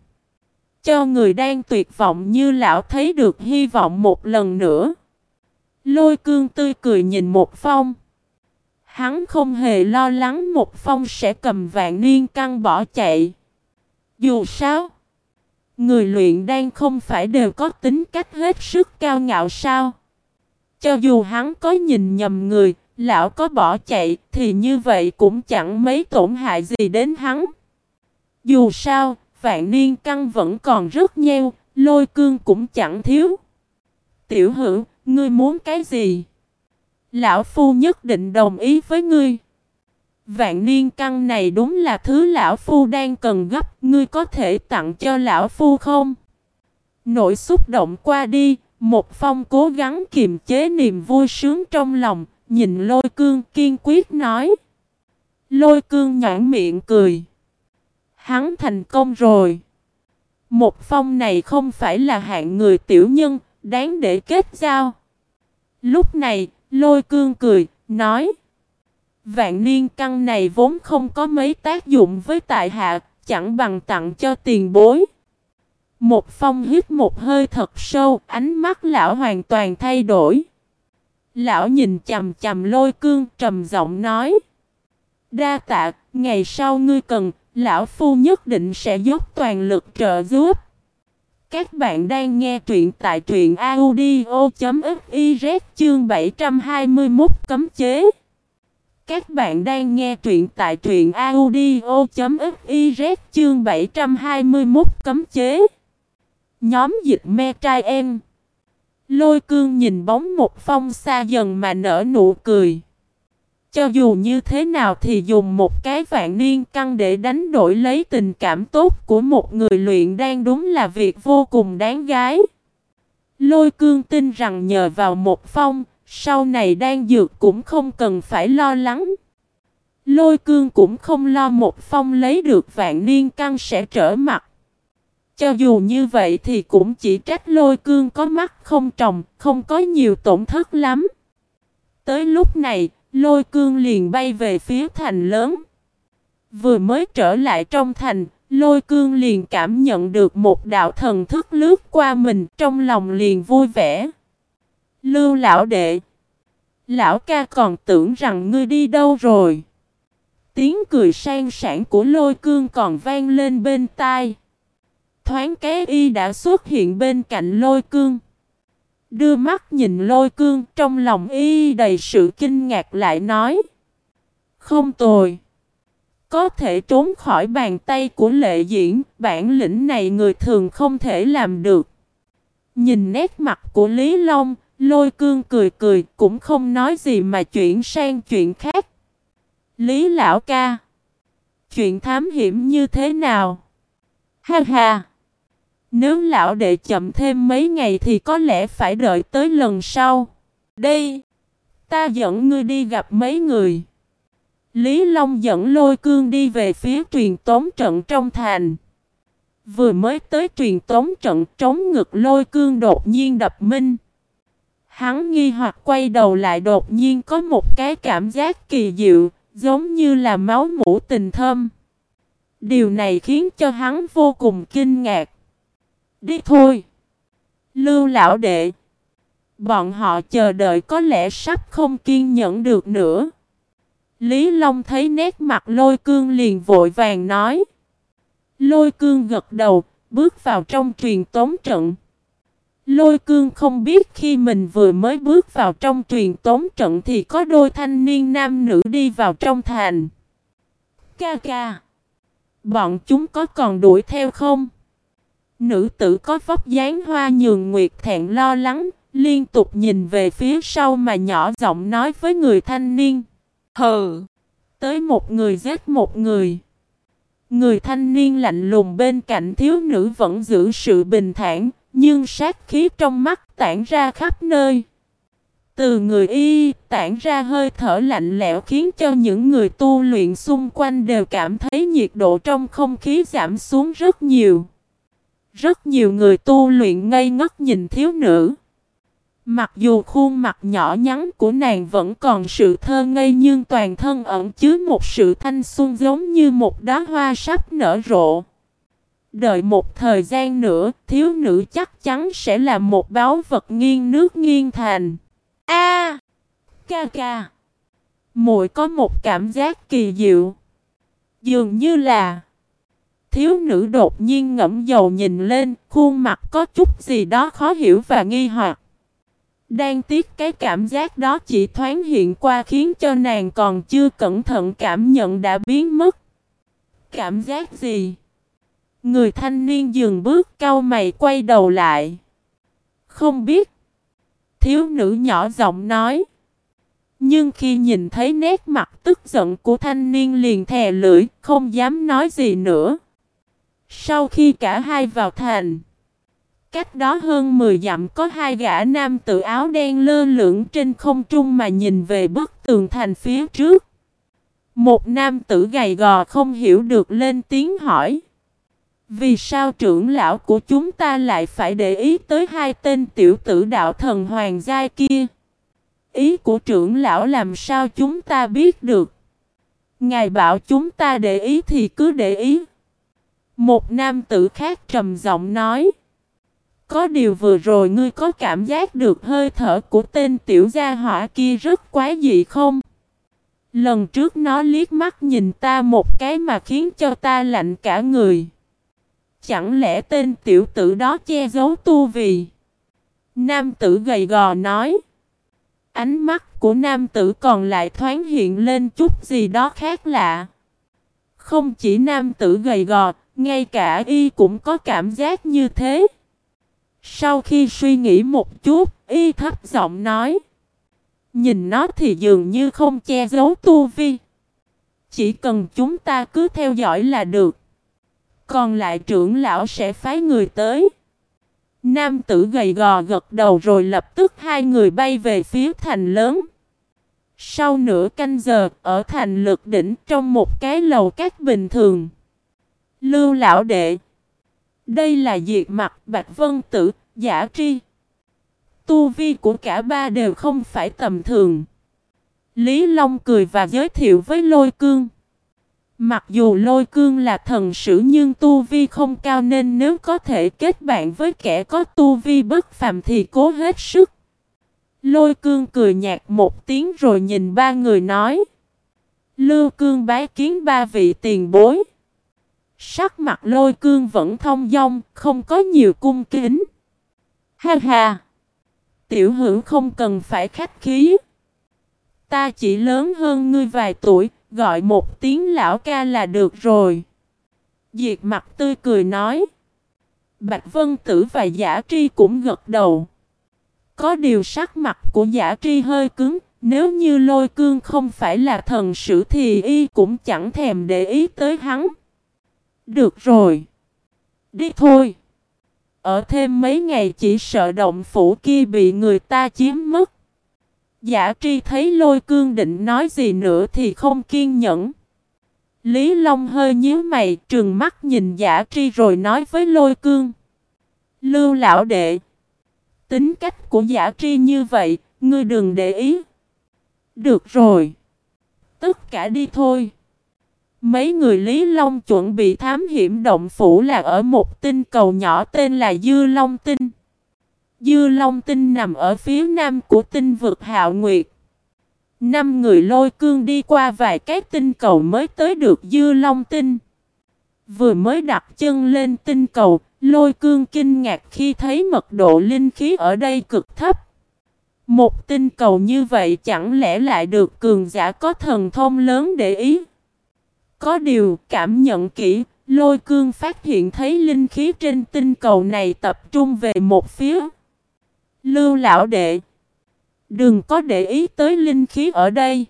Cho người đang tuyệt vọng như lão thấy được hy vọng một lần nữa. Lôi cương tươi cười nhìn một phong. Hắn không hề lo lắng một phong sẽ cầm vạn niên căn bỏ chạy. Dù sao, người luyện đang không phải đều có tính cách hết sức cao ngạo sao. Cho dù hắn có nhìn nhầm người, lão có bỏ chạy thì như vậy cũng chẳng mấy tổn hại gì đến hắn. Dù sao, vạn niên căn vẫn còn rất nheo, lôi cương cũng chẳng thiếu. Tiểu hữu, ngươi muốn cái gì? Lão Phu nhất định đồng ý với ngươi. Vạn niên căn này đúng là thứ Lão Phu đang cần gấp, ngươi có thể tặng cho Lão Phu không? Nỗi xúc động qua đi, một phong cố gắng kiềm chế niềm vui sướng trong lòng, nhìn lôi cương kiên quyết nói. Lôi cương nhãn miệng cười. Hắn thành công rồi. Một phong này không phải là hạng người tiểu nhân, đáng để kết giao. Lúc này, lôi cương cười, nói. Vạn niên căn này vốn không có mấy tác dụng với tại hạ, chẳng bằng tặng cho tiền bối. Một phong hít một hơi thật sâu, ánh mắt lão hoàn toàn thay đổi. Lão nhìn chầm chầm lôi cương trầm giọng nói. Đa tạ, ngày sau ngươi cần, lão phu nhất định sẽ dốc toàn lực trợ giúp. Các bạn đang nghe truyện tại truyện audio.fiz chương 721 cấm chế. Các bạn đang nghe truyện tại truyện audio.fiz chương 721 cấm chế. Nhóm dịch me trai em. Lôi cương nhìn bóng một phong xa dần mà nở nụ cười. Cho dù như thế nào thì dùng một cái vạn niên căn để đánh đổi lấy tình cảm tốt của một người luyện đang đúng là việc vô cùng đáng gái. Lôi cương tin rằng nhờ vào một phong, sau này đang dược cũng không cần phải lo lắng. Lôi cương cũng không lo một phong lấy được vạn niên căn sẽ trở mặt. Cho dù như vậy thì cũng chỉ trách lôi cương có mắt không trồng, không có nhiều tổn thất lắm. Tới lúc này, Lôi cương liền bay về phía thành lớn. Vừa mới trở lại trong thành, lôi cương liền cảm nhận được một đạo thần thức lướt qua mình trong lòng liền vui vẻ. Lưu lão đệ. Lão ca còn tưởng rằng ngươi đi đâu rồi. Tiếng cười sang sản của lôi cương còn vang lên bên tai. Thoáng cái y đã xuất hiện bên cạnh lôi cương. Đưa mắt nhìn lôi cương trong lòng y đầy sự kinh ngạc lại nói. Không tồi. Có thể trốn khỏi bàn tay của lệ diễn, bản lĩnh này người thường không thể làm được. Nhìn nét mặt của Lý Long, lôi cương cười cười cũng không nói gì mà chuyển sang chuyện khác. Lý lão ca. Chuyện thám hiểm như thế nào? Ha ha. Nếu lão đệ chậm thêm mấy ngày thì có lẽ phải đợi tới lần sau. Đây. Ta dẫn ngươi đi gặp mấy người. Lý Long dẫn lôi cương đi về phía truyền tống trận trong thành. Vừa mới tới truyền tống trận trống ngực lôi cương đột nhiên đập minh. Hắn nghi hoặc quay đầu lại đột nhiên có một cái cảm giác kỳ diệu, giống như là máu mũ tình thơm. Điều này khiến cho hắn vô cùng kinh ngạc. Đi thôi. Lưu lão đệ. Bọn họ chờ đợi có lẽ sắp không kiên nhẫn được nữa. Lý Long thấy nét mặt lôi cương liền vội vàng nói. Lôi cương gật đầu, bước vào trong truyền tống trận. Lôi cương không biết khi mình vừa mới bước vào trong truyền tống trận thì có đôi thanh niên nam nữ đi vào trong thành. Ca ca. Bọn chúng có còn đuổi theo không? Nữ tử có vóc dáng hoa nhường nguyệt thẹn lo lắng, liên tục nhìn về phía sau mà nhỏ giọng nói với người thanh niên. Hừ! Tới một người giết một người. Người thanh niên lạnh lùng bên cạnh thiếu nữ vẫn giữ sự bình thản, nhưng sát khí trong mắt tản ra khắp nơi. Từ người y tản ra hơi thở lạnh lẽo khiến cho những người tu luyện xung quanh đều cảm thấy nhiệt độ trong không khí giảm xuống rất nhiều. Rất nhiều người tu luyện ngây ngất nhìn thiếu nữ. Mặc dù khuôn mặt nhỏ nhắn của nàng vẫn còn sự thơ ngây nhưng toàn thân ẩn chứa một sự thanh xuân giống như một đóa hoa sắp nở rộ. Đợi một thời gian nữa, thiếu nữ chắc chắn sẽ là một báu vật nghiêng nước nghiêng thành. A, ca ca. Muội có một cảm giác kỳ diệu. Dường như là Thiếu nữ đột nhiên ngẫm dầu nhìn lên, khuôn mặt có chút gì đó khó hiểu và nghi hoặc. Đang tiếc cái cảm giác đó chỉ thoáng hiện qua khiến cho nàng còn chưa cẩn thận cảm nhận đã biến mất. Cảm giác gì? Người thanh niên dừng bước cau mày quay đầu lại. Không biết. Thiếu nữ nhỏ giọng nói. Nhưng khi nhìn thấy nét mặt tức giận của thanh niên liền thè lưỡi, không dám nói gì nữa. Sau khi cả hai vào thành, cách đó hơn 10 dặm có hai gã nam tự áo đen lơ lửng trên không trung mà nhìn về bức tường thành phía trước. Một nam tử gầy gò không hiểu được lên tiếng hỏi. Vì sao trưởng lão của chúng ta lại phải để ý tới hai tên tiểu tử đạo thần hoàng giai kia? Ý của trưởng lão làm sao chúng ta biết được? Ngài bảo chúng ta để ý thì cứ để ý. Một nam tử khác trầm giọng nói. Có điều vừa rồi ngươi có cảm giác được hơi thở của tên tiểu gia hỏa kia rất quái dị không? Lần trước nó liếc mắt nhìn ta một cái mà khiến cho ta lạnh cả người. Chẳng lẽ tên tiểu tử đó che giấu tu vì? Nam tử gầy gò nói. Ánh mắt của nam tử còn lại thoáng hiện lên chút gì đó khác lạ. Không chỉ nam tử gầy gò, ngay cả y cũng có cảm giác như thế. Sau khi suy nghĩ một chút, y thấp giọng nói. Nhìn nó thì dường như không che giấu tu vi. Chỉ cần chúng ta cứ theo dõi là được. Còn lại trưởng lão sẽ phái người tới. Nam tử gầy gò gật đầu rồi lập tức hai người bay về phía thành lớn. Sau nửa canh giờ, ở thành lực đỉnh trong một cái lầu các bình thường. Lưu lão đệ. Đây là diệt mặt Bạch Vân Tử, giả tri. Tu vi của cả ba đều không phải tầm thường. Lý Long cười và giới thiệu với lôi cương. Mặc dù lôi cương là thần sử nhưng tu vi không cao nên nếu có thể kết bạn với kẻ có tu vi bất phàm thì cố hết sức. Lôi cương cười nhạt một tiếng rồi nhìn ba người nói. Lưu cương bái kiến ba vị tiền bối. Sắc mặt lôi cương vẫn thông dong, không có nhiều cung kính. Ha ha! Tiểu hữu không cần phải khách khí. Ta chỉ lớn hơn ngươi vài tuổi, gọi một tiếng lão ca là được rồi. Diệt mặt tươi cười nói. Bạch Vân Tử và Giả Tri cũng gật đầu. Có điều sắc mặt của Giả Tri hơi cứng, nếu như lôi cương không phải là thần sử thì y cũng chẳng thèm để ý tới hắn. Được rồi. Đi thôi. Ở thêm mấy ngày chỉ sợ động phủ kia bị người ta chiếm mất. Giả tri thấy lôi cương định nói gì nữa thì không kiên nhẫn. Lý Long hơi nhíu mày trừng mắt nhìn giả tri rồi nói với lôi cương. Lưu lão đệ. Tính cách của giả tri như vậy, ngươi đừng để ý. Được rồi. Tất cả đi thôi. Mấy người Lý Long chuẩn bị thám hiểm động phủ là ở một tinh cầu nhỏ tên là Dư Long Tinh. Dư Long Tinh nằm ở phía nam của tinh vực Hạo Nguyệt. Năm người lôi cương đi qua vài cái tinh cầu mới tới được Dư Long Tinh. Vừa mới đặt chân lên tinh cầu, lôi cương kinh ngạc khi thấy mật độ linh khí ở đây cực thấp. Một tinh cầu như vậy chẳng lẽ lại được cường giả có thần thông lớn để ý? Có điều, cảm nhận kỹ, lôi cương phát hiện thấy linh khí trên tinh cầu này tập trung về một phía. Lưu lão đệ, đừng có để ý tới linh khí ở đây.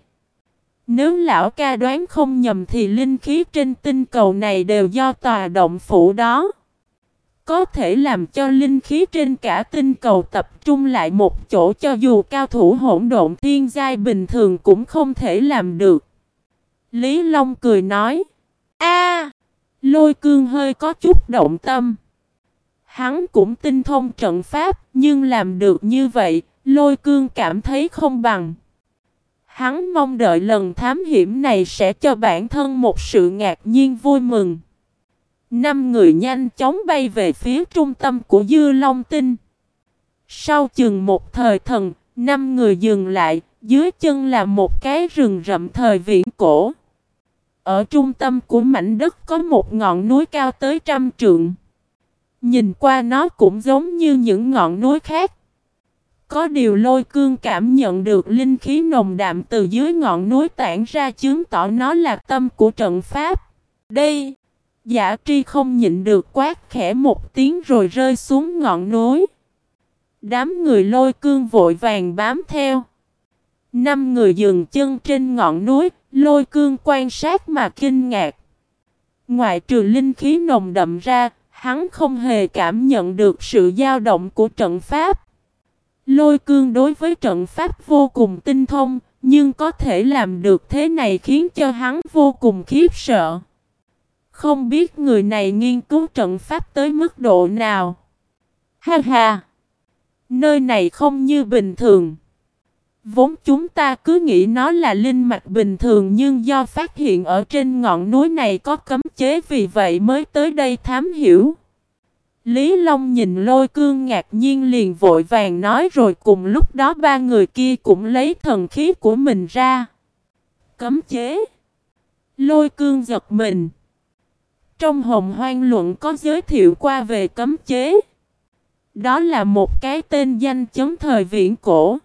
Nếu lão ca đoán không nhầm thì linh khí trên tinh cầu này đều do tòa động phủ đó. Có thể làm cho linh khí trên cả tinh cầu tập trung lại một chỗ cho dù cao thủ hỗn độn thiên giai bình thường cũng không thể làm được. Lý Long cười nói. a Lôi cương hơi có chút động tâm. Hắn cũng tinh thông trận pháp, nhưng làm được như vậy, lôi cương cảm thấy không bằng. Hắn mong đợi lần thám hiểm này sẽ cho bản thân một sự ngạc nhiên vui mừng. Năm người nhanh chóng bay về phía trung tâm của Dư Long Tinh. Sau chừng một thời thần, năm người dừng lại, dưới chân là một cái rừng rậm thời viễn cổ. Ở trung tâm của mảnh đất có một ngọn núi cao tới trăm trượng. Nhìn qua nó cũng giống như những ngọn núi khác. Có điều lôi cương cảm nhận được linh khí nồng đạm từ dưới ngọn núi tản ra chứng tỏ nó là tâm của trận pháp. Đây, giả tri không nhịn được quát khẽ một tiếng rồi rơi xuống ngọn núi. Đám người lôi cương vội vàng bám theo. Năm người dừng chân trên ngọn núi, lôi cương quan sát mà kinh ngạc. Ngoại trừ linh khí nồng đậm ra, hắn không hề cảm nhận được sự dao động của trận pháp. Lôi cương đối với trận pháp vô cùng tinh thông, nhưng có thể làm được thế này khiến cho hắn vô cùng khiếp sợ. Không biết người này nghiên cứu trận pháp tới mức độ nào. Ha ha! Nơi này không như bình thường. Vốn chúng ta cứ nghĩ nó là linh mạch bình thường nhưng do phát hiện ở trên ngọn núi này có cấm chế vì vậy mới tới đây thám hiểu. Lý Long nhìn lôi cương ngạc nhiên liền vội vàng nói rồi cùng lúc đó ba người kia cũng lấy thần khí của mình ra. Cấm chế. Lôi cương giật mình. Trong hồng hoang luận có giới thiệu qua về cấm chế. Đó là một cái tên danh chống thời viễn cổ.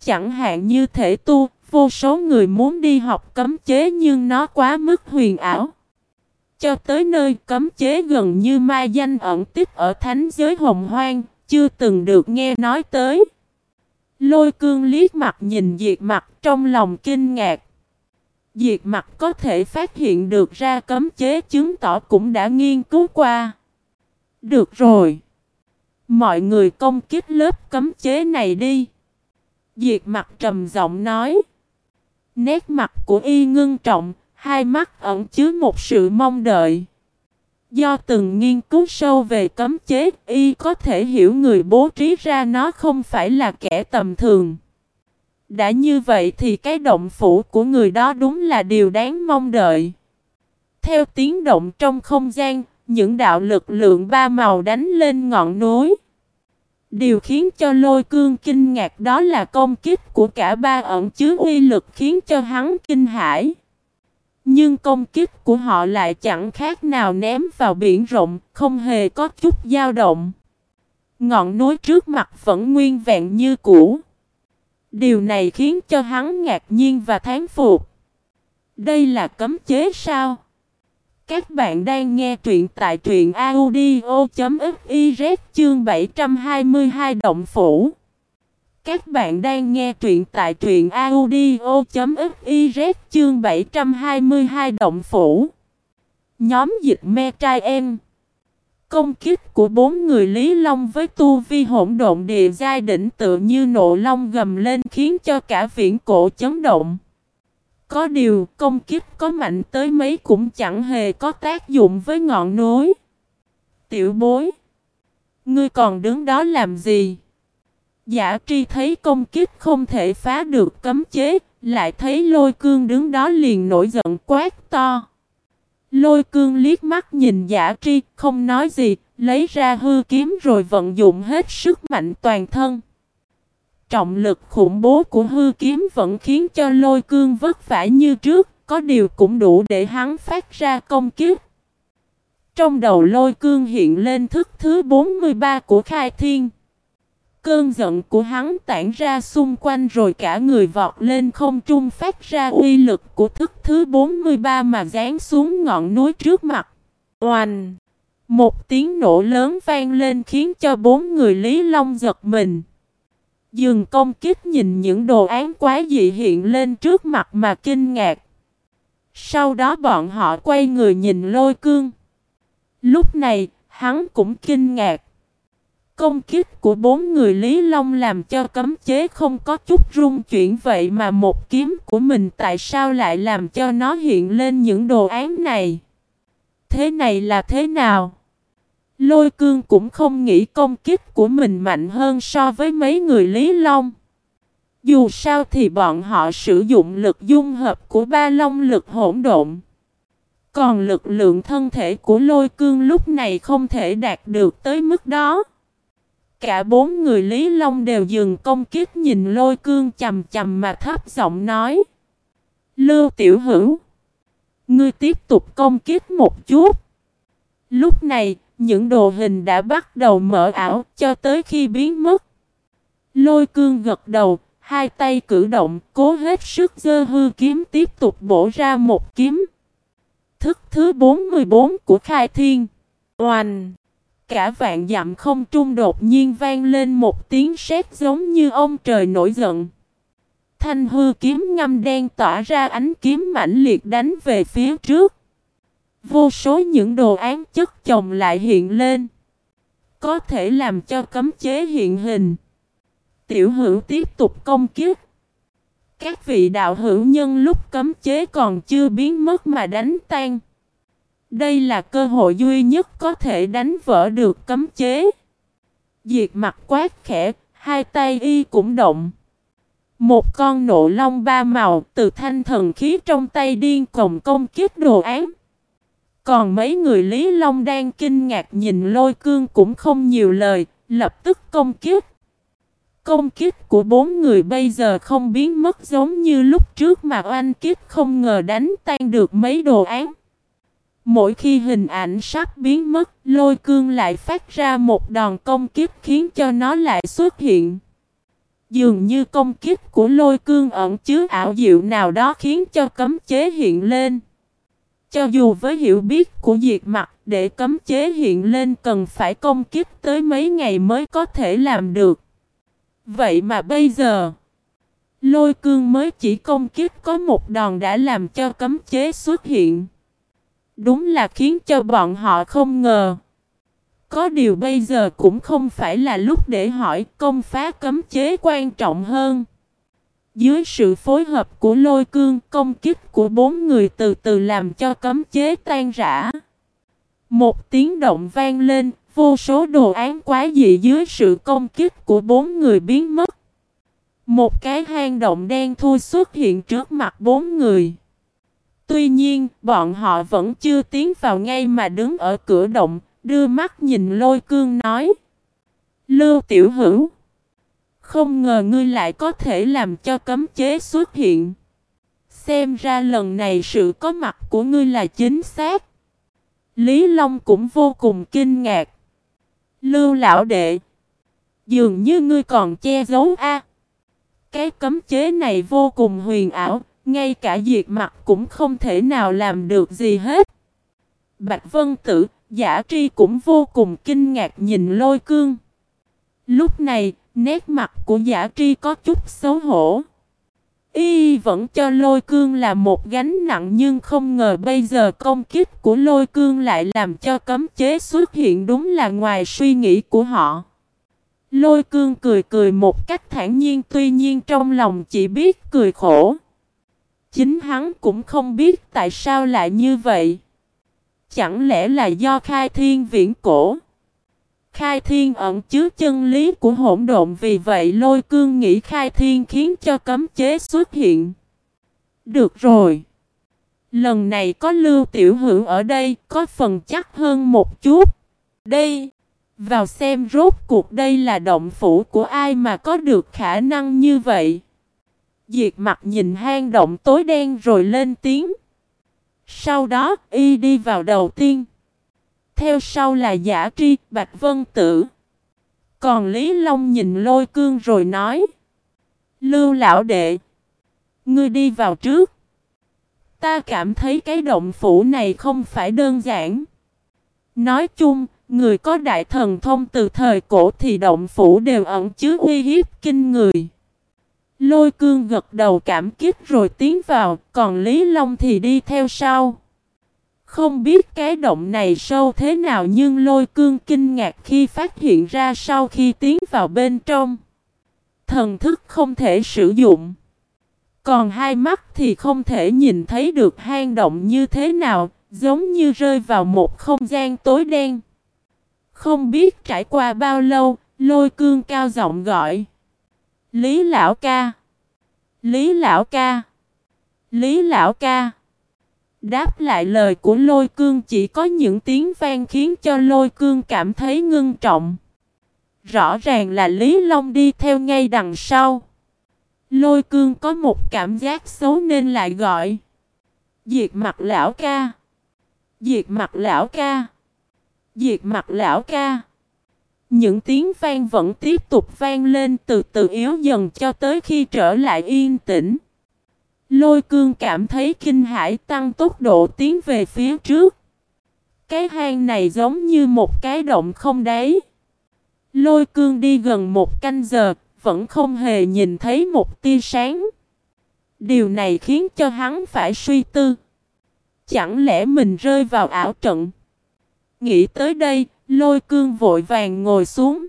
Chẳng hạn như thể tu, vô số người muốn đi học cấm chế nhưng nó quá mức huyền ảo. Cho tới nơi cấm chế gần như ma danh ẩn tích ở thánh giới hồng hoang, chưa từng được nghe nói tới. Lôi cương liếc mặt nhìn diệt mặt trong lòng kinh ngạc. Diệt mặt có thể phát hiện được ra cấm chế chứng tỏ cũng đã nghiên cứu qua. Được rồi. Mọi người công kích lớp cấm chế này đi. Diệt mặt trầm giọng nói. Nét mặt của y ngưng trọng, hai mắt ẩn chứa một sự mong đợi. Do từng nghiên cứu sâu về cấm chế, y có thể hiểu người bố trí ra nó không phải là kẻ tầm thường. Đã như vậy thì cái động phủ của người đó đúng là điều đáng mong đợi. Theo tiếng động trong không gian, những đạo lực lượng ba màu đánh lên ngọn núi. Điều khiến cho lôi cương kinh ngạc đó là công kích của cả ba ẩn chứa uy lực khiến cho hắn kinh hãi. Nhưng công kích của họ lại chẳng khác nào ném vào biển rộng, không hề có chút dao động. Ngọn núi trước mặt vẫn nguyên vẹn như cũ. Điều này khiến cho hắn ngạc nhiên và thán phục. Đây là cấm chế sao? Các bạn đang nghe truyện tại truyện audio.fiz chương 722 Động Phủ. Các bạn đang nghe truyện tại truyện audio.fiz chương 722 Động Phủ. Nhóm dịch me trai em. Công kích của bốn người Lý Long với tu vi hỗn độn địa giai đỉnh tự như nộ long gầm lên khiến cho cả viễn cổ chấn động. Có điều công kích có mạnh tới mấy cũng chẳng hề có tác dụng với ngọn núi. Tiểu bối. Ngươi còn đứng đó làm gì? Giả tri thấy công kích không thể phá được cấm chế, lại thấy lôi cương đứng đó liền nổi giận quát to. Lôi cương liếc mắt nhìn giả tri, không nói gì, lấy ra hư kiếm rồi vận dụng hết sức mạnh toàn thân. Trọng lực khủng bố của hư kiếm vẫn khiến cho lôi cương vất vả như trước, có điều cũng đủ để hắn phát ra công kiếp. Trong đầu lôi cương hiện lên thức thứ 43 của khai thiên. Cơn giận của hắn tản ra xung quanh rồi cả người vọt lên không trung phát ra uy lực của thức thứ 43 mà dán xuống ngọn núi trước mặt. Oanh! Một tiếng nổ lớn vang lên khiến cho bốn người Lý Long giật mình dường công kích nhìn những đồ án quái dị hiện lên trước mặt mà kinh ngạc. Sau đó bọn họ quay người nhìn lôi cương. Lúc này, hắn cũng kinh ngạc. Công kích của bốn người Lý Long làm cho cấm chế không có chút rung chuyển vậy mà một kiếm của mình tại sao lại làm cho nó hiện lên những đồ án này? Thế này là thế nào? Lôi cương cũng không nghĩ công kích của mình mạnh hơn so với mấy người Lý Long. Dù sao thì bọn họ sử dụng lực dung hợp của ba long lực hỗn độn. Còn lực lượng thân thể của lôi cương lúc này không thể đạt được tới mức đó. Cả bốn người Lý Long đều dừng công kích nhìn lôi cương chầm chầm mà thấp giọng nói. Lưu tiểu hữu. Ngươi tiếp tục công kích một chút. Lúc này, những đồ hình đã bắt đầu mở ảo cho tới khi biến mất. Lôi cương gật đầu, hai tay cử động, cố hết sức dơ hư kiếm tiếp tục bổ ra một kiếm. Thức thứ 44 của Khai Thiên. Oanh! Cả vạn dặm không trung đột nhiên vang lên một tiếng sét giống như ông trời nổi giận. Thanh hư kiếm ngâm đen tỏa ra ánh kiếm mãnh liệt đánh về phía trước. Vô số những đồ án chất chồng lại hiện lên. Có thể làm cho cấm chế hiện hình. Tiểu hữu tiếp tục công kiếp. Các vị đạo hữu nhân lúc cấm chế còn chưa biến mất mà đánh tan. Đây là cơ hội duy nhất có thể đánh vỡ được cấm chế. Diệt mặt quát khẽ, hai tay y cũng động. Một con nộ long ba màu từ thanh thần khí trong tay điên cồng công kiếp đồ án. Còn mấy người Lý Long đang kinh ngạc nhìn lôi cương cũng không nhiều lời, lập tức công kiếp Công kích của bốn người bây giờ không biến mất giống như lúc trước mà oanh kích không ngờ đánh tan được mấy đồ án. Mỗi khi hình ảnh sắp biến mất, lôi cương lại phát ra một đòn công kích khiến cho nó lại xuất hiện. Dường như công kích của lôi cương ẩn chứa ảo diệu nào đó khiến cho cấm chế hiện lên. Cho dù với hiểu biết của diệt mặt để cấm chế hiện lên cần phải công kích tới mấy ngày mới có thể làm được. Vậy mà bây giờ, lôi cương mới chỉ công kích có một đòn đã làm cho cấm chế xuất hiện. Đúng là khiến cho bọn họ không ngờ. Có điều bây giờ cũng không phải là lúc để hỏi công phá cấm chế quan trọng hơn. Dưới sự phối hợp của lôi cương công kích của bốn người từ từ làm cho cấm chế tan rã. Một tiếng động vang lên, vô số đồ án quá dị dưới sự công kích của bốn người biến mất. Một cái hang động đen thui xuất hiện trước mặt bốn người. Tuy nhiên, bọn họ vẫn chưa tiến vào ngay mà đứng ở cửa động, đưa mắt nhìn lôi cương nói. Lưu tiểu hữu. Không ngờ ngươi lại có thể làm cho cấm chế xuất hiện. Xem ra lần này sự có mặt của ngươi là chính xác. Lý Long cũng vô cùng kinh ngạc. Lưu lão đệ. Dường như ngươi còn che giấu a. Cái cấm chế này vô cùng huyền ảo, ngay cả diệt mặt cũng không thể nào làm được gì hết. Bạch Vân Tử, giả tri cũng vô cùng kinh ngạc nhìn lôi cương. Lúc này, nét mặt của giả tri có chút xấu hổ. Y vẫn cho lôi cương là một gánh nặng nhưng không ngờ bây giờ công kích của lôi cương lại làm cho cấm chế xuất hiện đúng là ngoài suy nghĩ của họ. Lôi cương cười cười một cách thản nhiên tuy nhiên trong lòng chỉ biết cười khổ. Chính hắn cũng không biết tại sao lại như vậy. Chẳng lẽ là do khai thiên viễn cổ? Khai thiên ẩn chứa chân lý của hỗn độn vì vậy lôi cương nghĩ khai thiên khiến cho cấm chế xuất hiện. Được rồi. Lần này có lưu tiểu hữu ở đây, có phần chắc hơn một chút. Đây. Vào xem rốt cuộc đây là động phủ của ai mà có được khả năng như vậy. Diệt mặt nhìn hang động tối đen rồi lên tiếng. Sau đó, y đi vào đầu tiên. Theo sau là giả tri Bạch Vân Tử. Còn Lý Long nhìn lôi cương rồi nói. Lưu lão đệ. Ngươi đi vào trước. Ta cảm thấy cái động phủ này không phải đơn giản. Nói chung, người có đại thần thông từ thời cổ thì động phủ đều ẩn chứa uy hiếp kinh người. Lôi cương gật đầu cảm kích rồi tiến vào, còn Lý Long thì đi theo sau. Không biết cái động này sâu thế nào nhưng lôi cương kinh ngạc khi phát hiện ra sau khi tiến vào bên trong. Thần thức không thể sử dụng. Còn hai mắt thì không thể nhìn thấy được hang động như thế nào, giống như rơi vào một không gian tối đen. Không biết trải qua bao lâu, lôi cương cao giọng gọi. Lý lão ca. Lý lão ca. Lý lão ca. Đáp lại lời của lôi cương chỉ có những tiếng vang khiến cho lôi cương cảm thấy ngưng trọng. Rõ ràng là Lý Long đi theo ngay đằng sau. Lôi cương có một cảm giác xấu nên lại gọi. Diệt mặt lão ca. Diệt mặt lão ca. Diệt mặt lão ca. Những tiếng vang vẫn tiếp tục vang lên từ từ yếu dần cho tới khi trở lại yên tĩnh. Lôi cương cảm thấy kinh hải tăng tốc độ tiến về phía trước. Cái hang này giống như một cái động không đáy. Lôi cương đi gần một canh giờ, vẫn không hề nhìn thấy một tia sáng. Điều này khiến cho hắn phải suy tư. Chẳng lẽ mình rơi vào ảo trận? Nghĩ tới đây, lôi cương vội vàng ngồi xuống.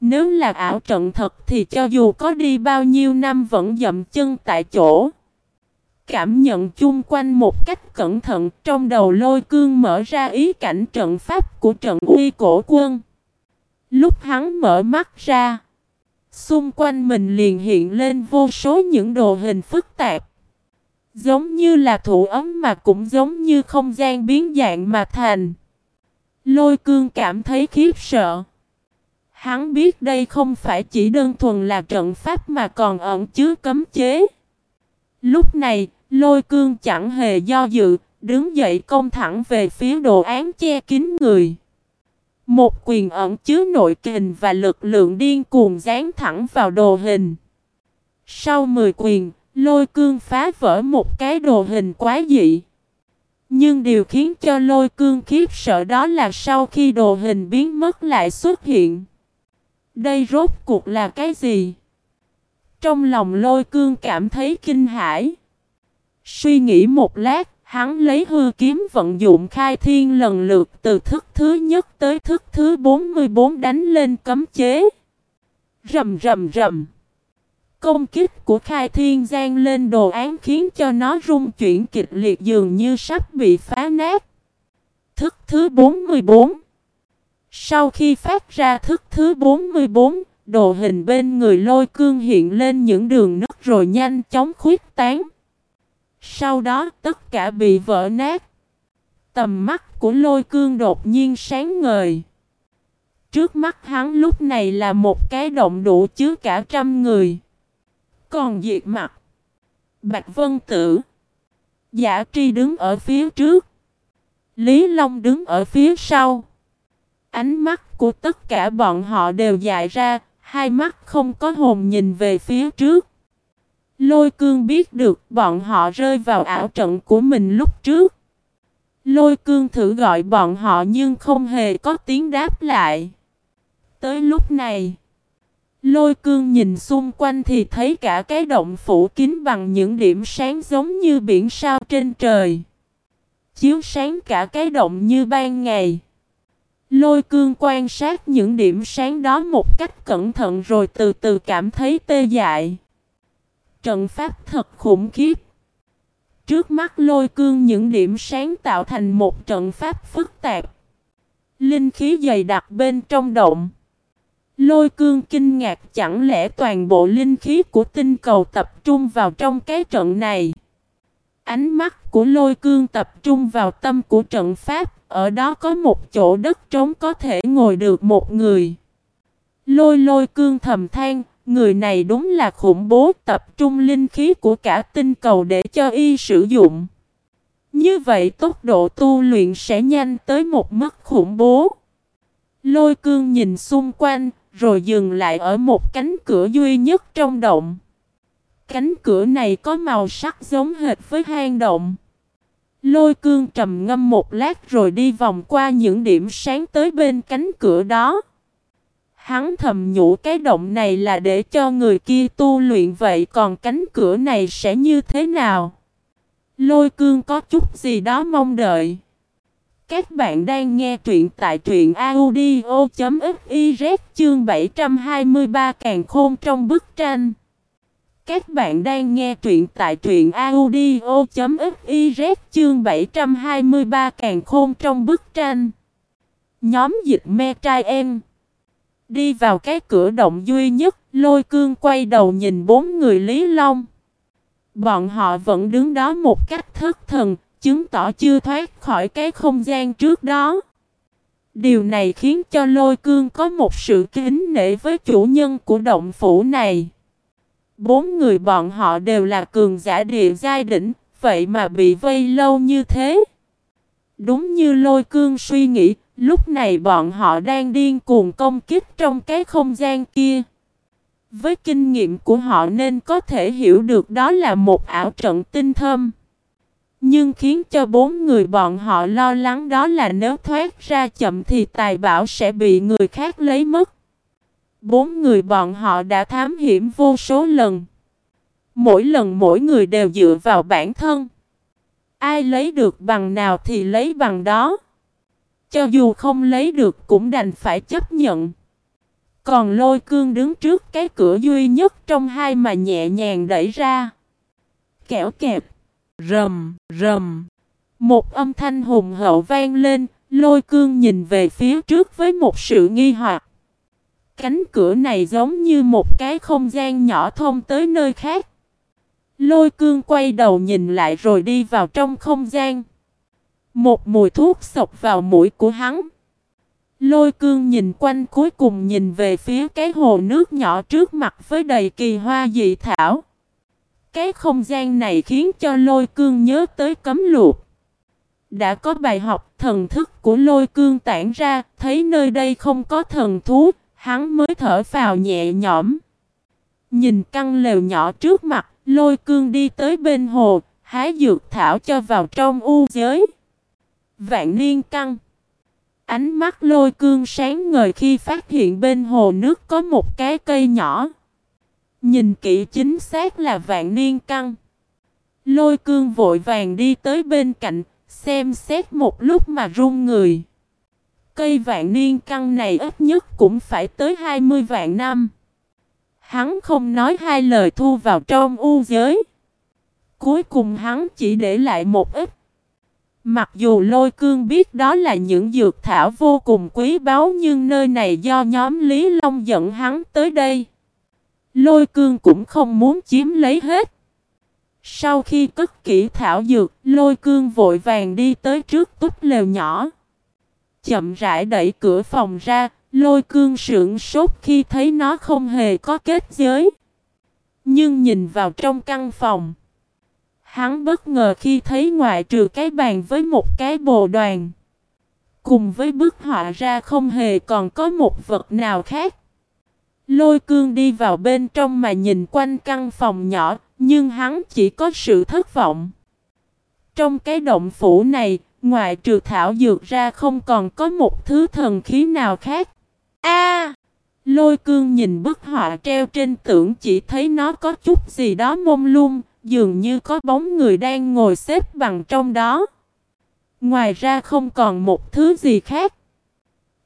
Nếu là ảo trận thật thì cho dù có đi bao nhiêu năm vẫn dậm chân tại chỗ. Cảm nhận chung quanh một cách cẩn thận trong đầu lôi cương mở ra ý cảnh trận pháp của trận uy cổ quân. Lúc hắn mở mắt ra, xung quanh mình liền hiện lên vô số những đồ hình phức tạp. Giống như là thủ ấm mà cũng giống như không gian biến dạng mà thành. Lôi cương cảm thấy khiếp sợ. Hắn biết đây không phải chỉ đơn thuần là trận pháp mà còn ẩn chứa cấm chế. Lúc này, lôi cương chẳng hề do dự, đứng dậy công thẳng về phía đồ án che kín người. Một quyền ẩn chứa nội kình và lực lượng điên cuồng dán thẳng vào đồ hình. Sau 10 quyền, lôi cương phá vỡ một cái đồ hình quá dị. Nhưng điều khiến cho lôi cương khiếp sợ đó là sau khi đồ hình biến mất lại xuất hiện. Đây rốt cuộc là cái gì? Trong lòng lôi cương cảm thấy kinh hãi. Suy nghĩ một lát, hắn lấy hư kiếm vận dụng khai thiên lần lượt từ thức thứ nhất tới thức thứ 44 đánh lên cấm chế. Rầm rầm rầm. Công kích của khai thiên gian lên đồ án khiến cho nó rung chuyển kịch liệt dường như sắp bị phá nát. Thức thứ 44 Sau khi phát ra thức thứ 44, đồ hình bên người lôi cương hiện lên những đường nứt rồi nhanh chóng khuyết tán. Sau đó tất cả bị vỡ nát. Tầm mắt của lôi cương đột nhiên sáng ngời. Trước mắt hắn lúc này là một cái động đủ chứa cả trăm người. Còn diệt mặt. Bạch Vân Tử. Giả tri đứng ở phía trước. Lý Long đứng ở phía sau. Ánh mắt của tất cả bọn họ đều dại ra, hai mắt không có hồn nhìn về phía trước. Lôi cương biết được bọn họ rơi vào ảo trận của mình lúc trước. Lôi cương thử gọi bọn họ nhưng không hề có tiếng đáp lại. Tới lúc này, lôi cương nhìn xung quanh thì thấy cả cái động phủ kín bằng những điểm sáng giống như biển sao trên trời. Chiếu sáng cả cái động như ban ngày. Lôi cương quan sát những điểm sáng đó một cách cẩn thận rồi từ từ cảm thấy tê dại. Trận pháp thật khủng khiếp. Trước mắt lôi cương những điểm sáng tạo thành một trận pháp phức tạp. Linh khí dày đặc bên trong động. Lôi cương kinh ngạc chẳng lẽ toàn bộ linh khí của tinh cầu tập trung vào trong cái trận này. Ánh mắt của lôi cương tập trung vào tâm của trận pháp, ở đó có một chỗ đất trống có thể ngồi được một người. Lôi lôi cương thầm than, người này đúng là khủng bố tập trung linh khí của cả tinh cầu để cho y sử dụng. Như vậy tốc độ tu luyện sẽ nhanh tới một mức khủng bố. Lôi cương nhìn xung quanh, rồi dừng lại ở một cánh cửa duy nhất trong động. Cánh cửa này có màu sắc giống hệt với hang động. Lôi cương trầm ngâm một lát rồi đi vòng qua những điểm sáng tới bên cánh cửa đó. Hắn thầm nhủ cái động này là để cho người kia tu luyện vậy, còn cánh cửa này sẽ như thế nào? Lôi cương có chút gì đó mong đợi. Các bạn đang nghe truyện tại truyện audio.fiz chương 723 càng khôn trong bức tranh. Các bạn đang nghe truyện tại truyện audio.fiz chương 723 càng khôn trong bức tranh. Nhóm dịch me trai em. Đi vào cái cửa động duy nhất, lôi cương quay đầu nhìn bốn người Lý Long. Bọn họ vẫn đứng đó một cách thất thần, chứng tỏ chưa thoát khỏi cái không gian trước đó. Điều này khiến cho lôi cương có một sự kính nể với chủ nhân của động phủ này. Bốn người bọn họ đều là cường giả địa giai đỉnh, vậy mà bị vây lâu như thế. Đúng như lôi cương suy nghĩ, lúc này bọn họ đang điên cuồng công kích trong cái không gian kia. Với kinh nghiệm của họ nên có thể hiểu được đó là một ảo trận tinh thâm. Nhưng khiến cho bốn người bọn họ lo lắng đó là nếu thoát ra chậm thì tài bảo sẽ bị người khác lấy mất. Bốn người bọn họ đã thám hiểm vô số lần. Mỗi lần mỗi người đều dựa vào bản thân. Ai lấy được bằng nào thì lấy bằng đó. Cho dù không lấy được cũng đành phải chấp nhận. Còn lôi cương đứng trước cái cửa duy nhất trong hai mà nhẹ nhàng đẩy ra. Kẻo kẹp. Rầm, rầm. Một âm thanh hùng hậu vang lên, lôi cương nhìn về phía trước với một sự nghi hoặc. Cánh cửa này giống như một cái không gian nhỏ thông tới nơi khác. Lôi cương quay đầu nhìn lại rồi đi vào trong không gian. Một mùi thuốc sộc vào mũi của hắn. Lôi cương nhìn quanh cuối cùng nhìn về phía cái hồ nước nhỏ trước mặt với đầy kỳ hoa dị thảo. Cái không gian này khiến cho lôi cương nhớ tới cấm luộc. Đã có bài học thần thức của lôi cương tản ra, thấy nơi đây không có thần thú, hắn mới thở vào nhẹ nhõm. Nhìn căn lều nhỏ trước mặt, lôi cương đi tới bên hồ, hái dược thảo cho vào trong u giới. Vạn niên căng. Ánh mắt lôi cương sáng ngời khi phát hiện bên hồ nước có một cái cây nhỏ. Nhìn kỹ chính xác là vạn niên căng. Lôi cương vội vàng đi tới bên cạnh, xem xét một lúc mà run người. Cây vạn niên căng này ít nhất cũng phải tới 20 vạn năm. Hắn không nói hai lời thu vào trong u giới. Cuối cùng hắn chỉ để lại một ít. Mặc dù lôi cương biết đó là những dược thảo vô cùng quý báu nhưng nơi này do nhóm Lý Long dẫn hắn tới đây. Lôi cương cũng không muốn chiếm lấy hết. Sau khi cất kỹ thảo dược, lôi cương vội vàng đi tới trước túp lều nhỏ. Chậm rãi đẩy cửa phòng ra, lôi cương sững sốt khi thấy nó không hề có kết giới. Nhưng nhìn vào trong căn phòng. Hắn bất ngờ khi thấy ngoại trừ cái bàn với một cái bồ đoàn. Cùng với bức họa ra không hề còn có một vật nào khác. Lôi cương đi vào bên trong mà nhìn quanh căn phòng nhỏ, nhưng hắn chỉ có sự thất vọng. Trong cái động phủ này, ngoại trừ thảo dược ra không còn có một thứ thần khí nào khác. A! lôi cương nhìn bức họa treo trên tưởng chỉ thấy nó có chút gì đó mông lung, dường như có bóng người đang ngồi xếp bằng trong đó. Ngoài ra không còn một thứ gì khác.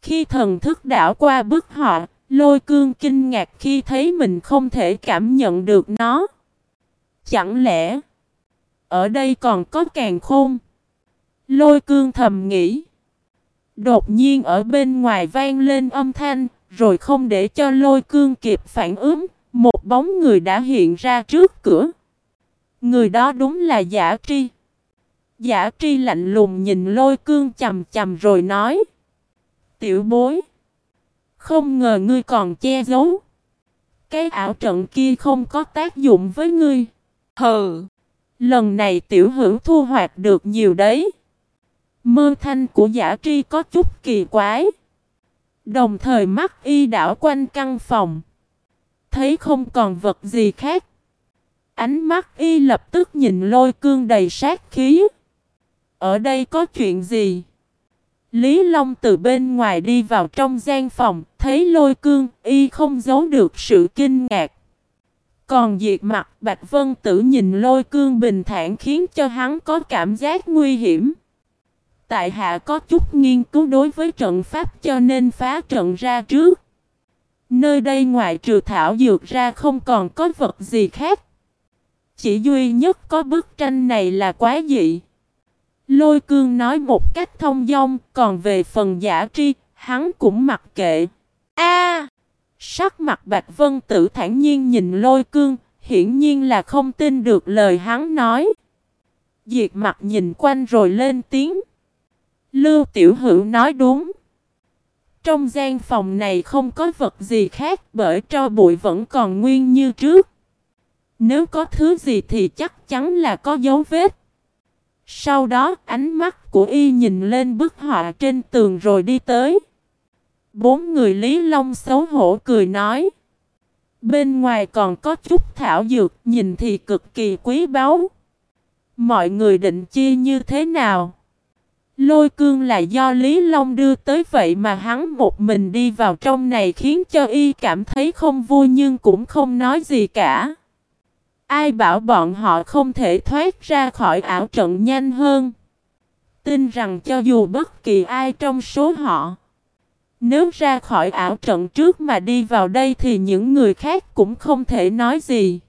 Khi thần thức đảo qua bức họ, lôi cương kinh ngạc khi thấy mình không thể cảm nhận được nó. Chẳng lẽ ở đây còn có càng khôn? Lôi cương thầm nghĩ. Đột nhiên ở bên ngoài vang lên âm thanh, rồi không để cho lôi cương kịp phản ứng, một bóng người đã hiện ra trước cửa. Người đó đúng là giả tri. Giả tri lạnh lùng nhìn lôi cương chầm chầm rồi nói. Tiểu bối. Không ngờ ngươi còn che giấu. Cái ảo trận kia không có tác dụng với ngươi. Hừ. Lần này tiểu hữu thu hoạch được nhiều đấy. Mơ thanh của giả tri có chút kỳ quái. Đồng thời mắt y đảo quanh căn phòng. Thấy không còn vật gì khác. Ánh mắt y lập tức nhìn lôi cương đầy sát khí. Ở đây có chuyện gì? Lý Long từ bên ngoài đi vào trong gian phòng, thấy lôi cương, y không giấu được sự kinh ngạc. Còn diệt mặt Bạch Vân Tử nhìn lôi cương bình thản khiến cho hắn có cảm giác nguy hiểm. Tại hạ có chút nghiên cứu đối với trận pháp cho nên phá trận ra trước. Nơi đây ngoại trừ thảo dược ra không còn có vật gì khác. Chỉ duy nhất có bức tranh này là quá dị. Lôi cương nói một cách thông dong, còn về phần giả tri, hắn cũng mặc kệ. A! sắc mặt Bạch Vân Tử thản nhiên nhìn lôi cương, hiển nhiên là không tin được lời hắn nói. Diệt mặt nhìn quanh rồi lên tiếng. Lưu Tiểu Hữu nói đúng. Trong gian phòng này không có vật gì khác bởi cho bụi vẫn còn nguyên như trước. Nếu có thứ gì thì chắc chắn là có dấu vết. Sau đó, ánh mắt của y nhìn lên bức họa trên tường rồi đi tới. Bốn người Lý Long xấu hổ cười nói. Bên ngoài còn có chút thảo dược, nhìn thì cực kỳ quý báu. Mọi người định chia như thế nào? Lôi cương là do Lý Long đưa tới vậy mà hắn một mình đi vào trong này khiến cho y cảm thấy không vui nhưng cũng không nói gì cả. Ai bảo bọn họ không thể thoát ra khỏi ảo trận nhanh hơn. Tin rằng cho dù bất kỳ ai trong số họ, Nếu ra khỏi ảo trận trước mà đi vào đây thì những người khác cũng không thể nói gì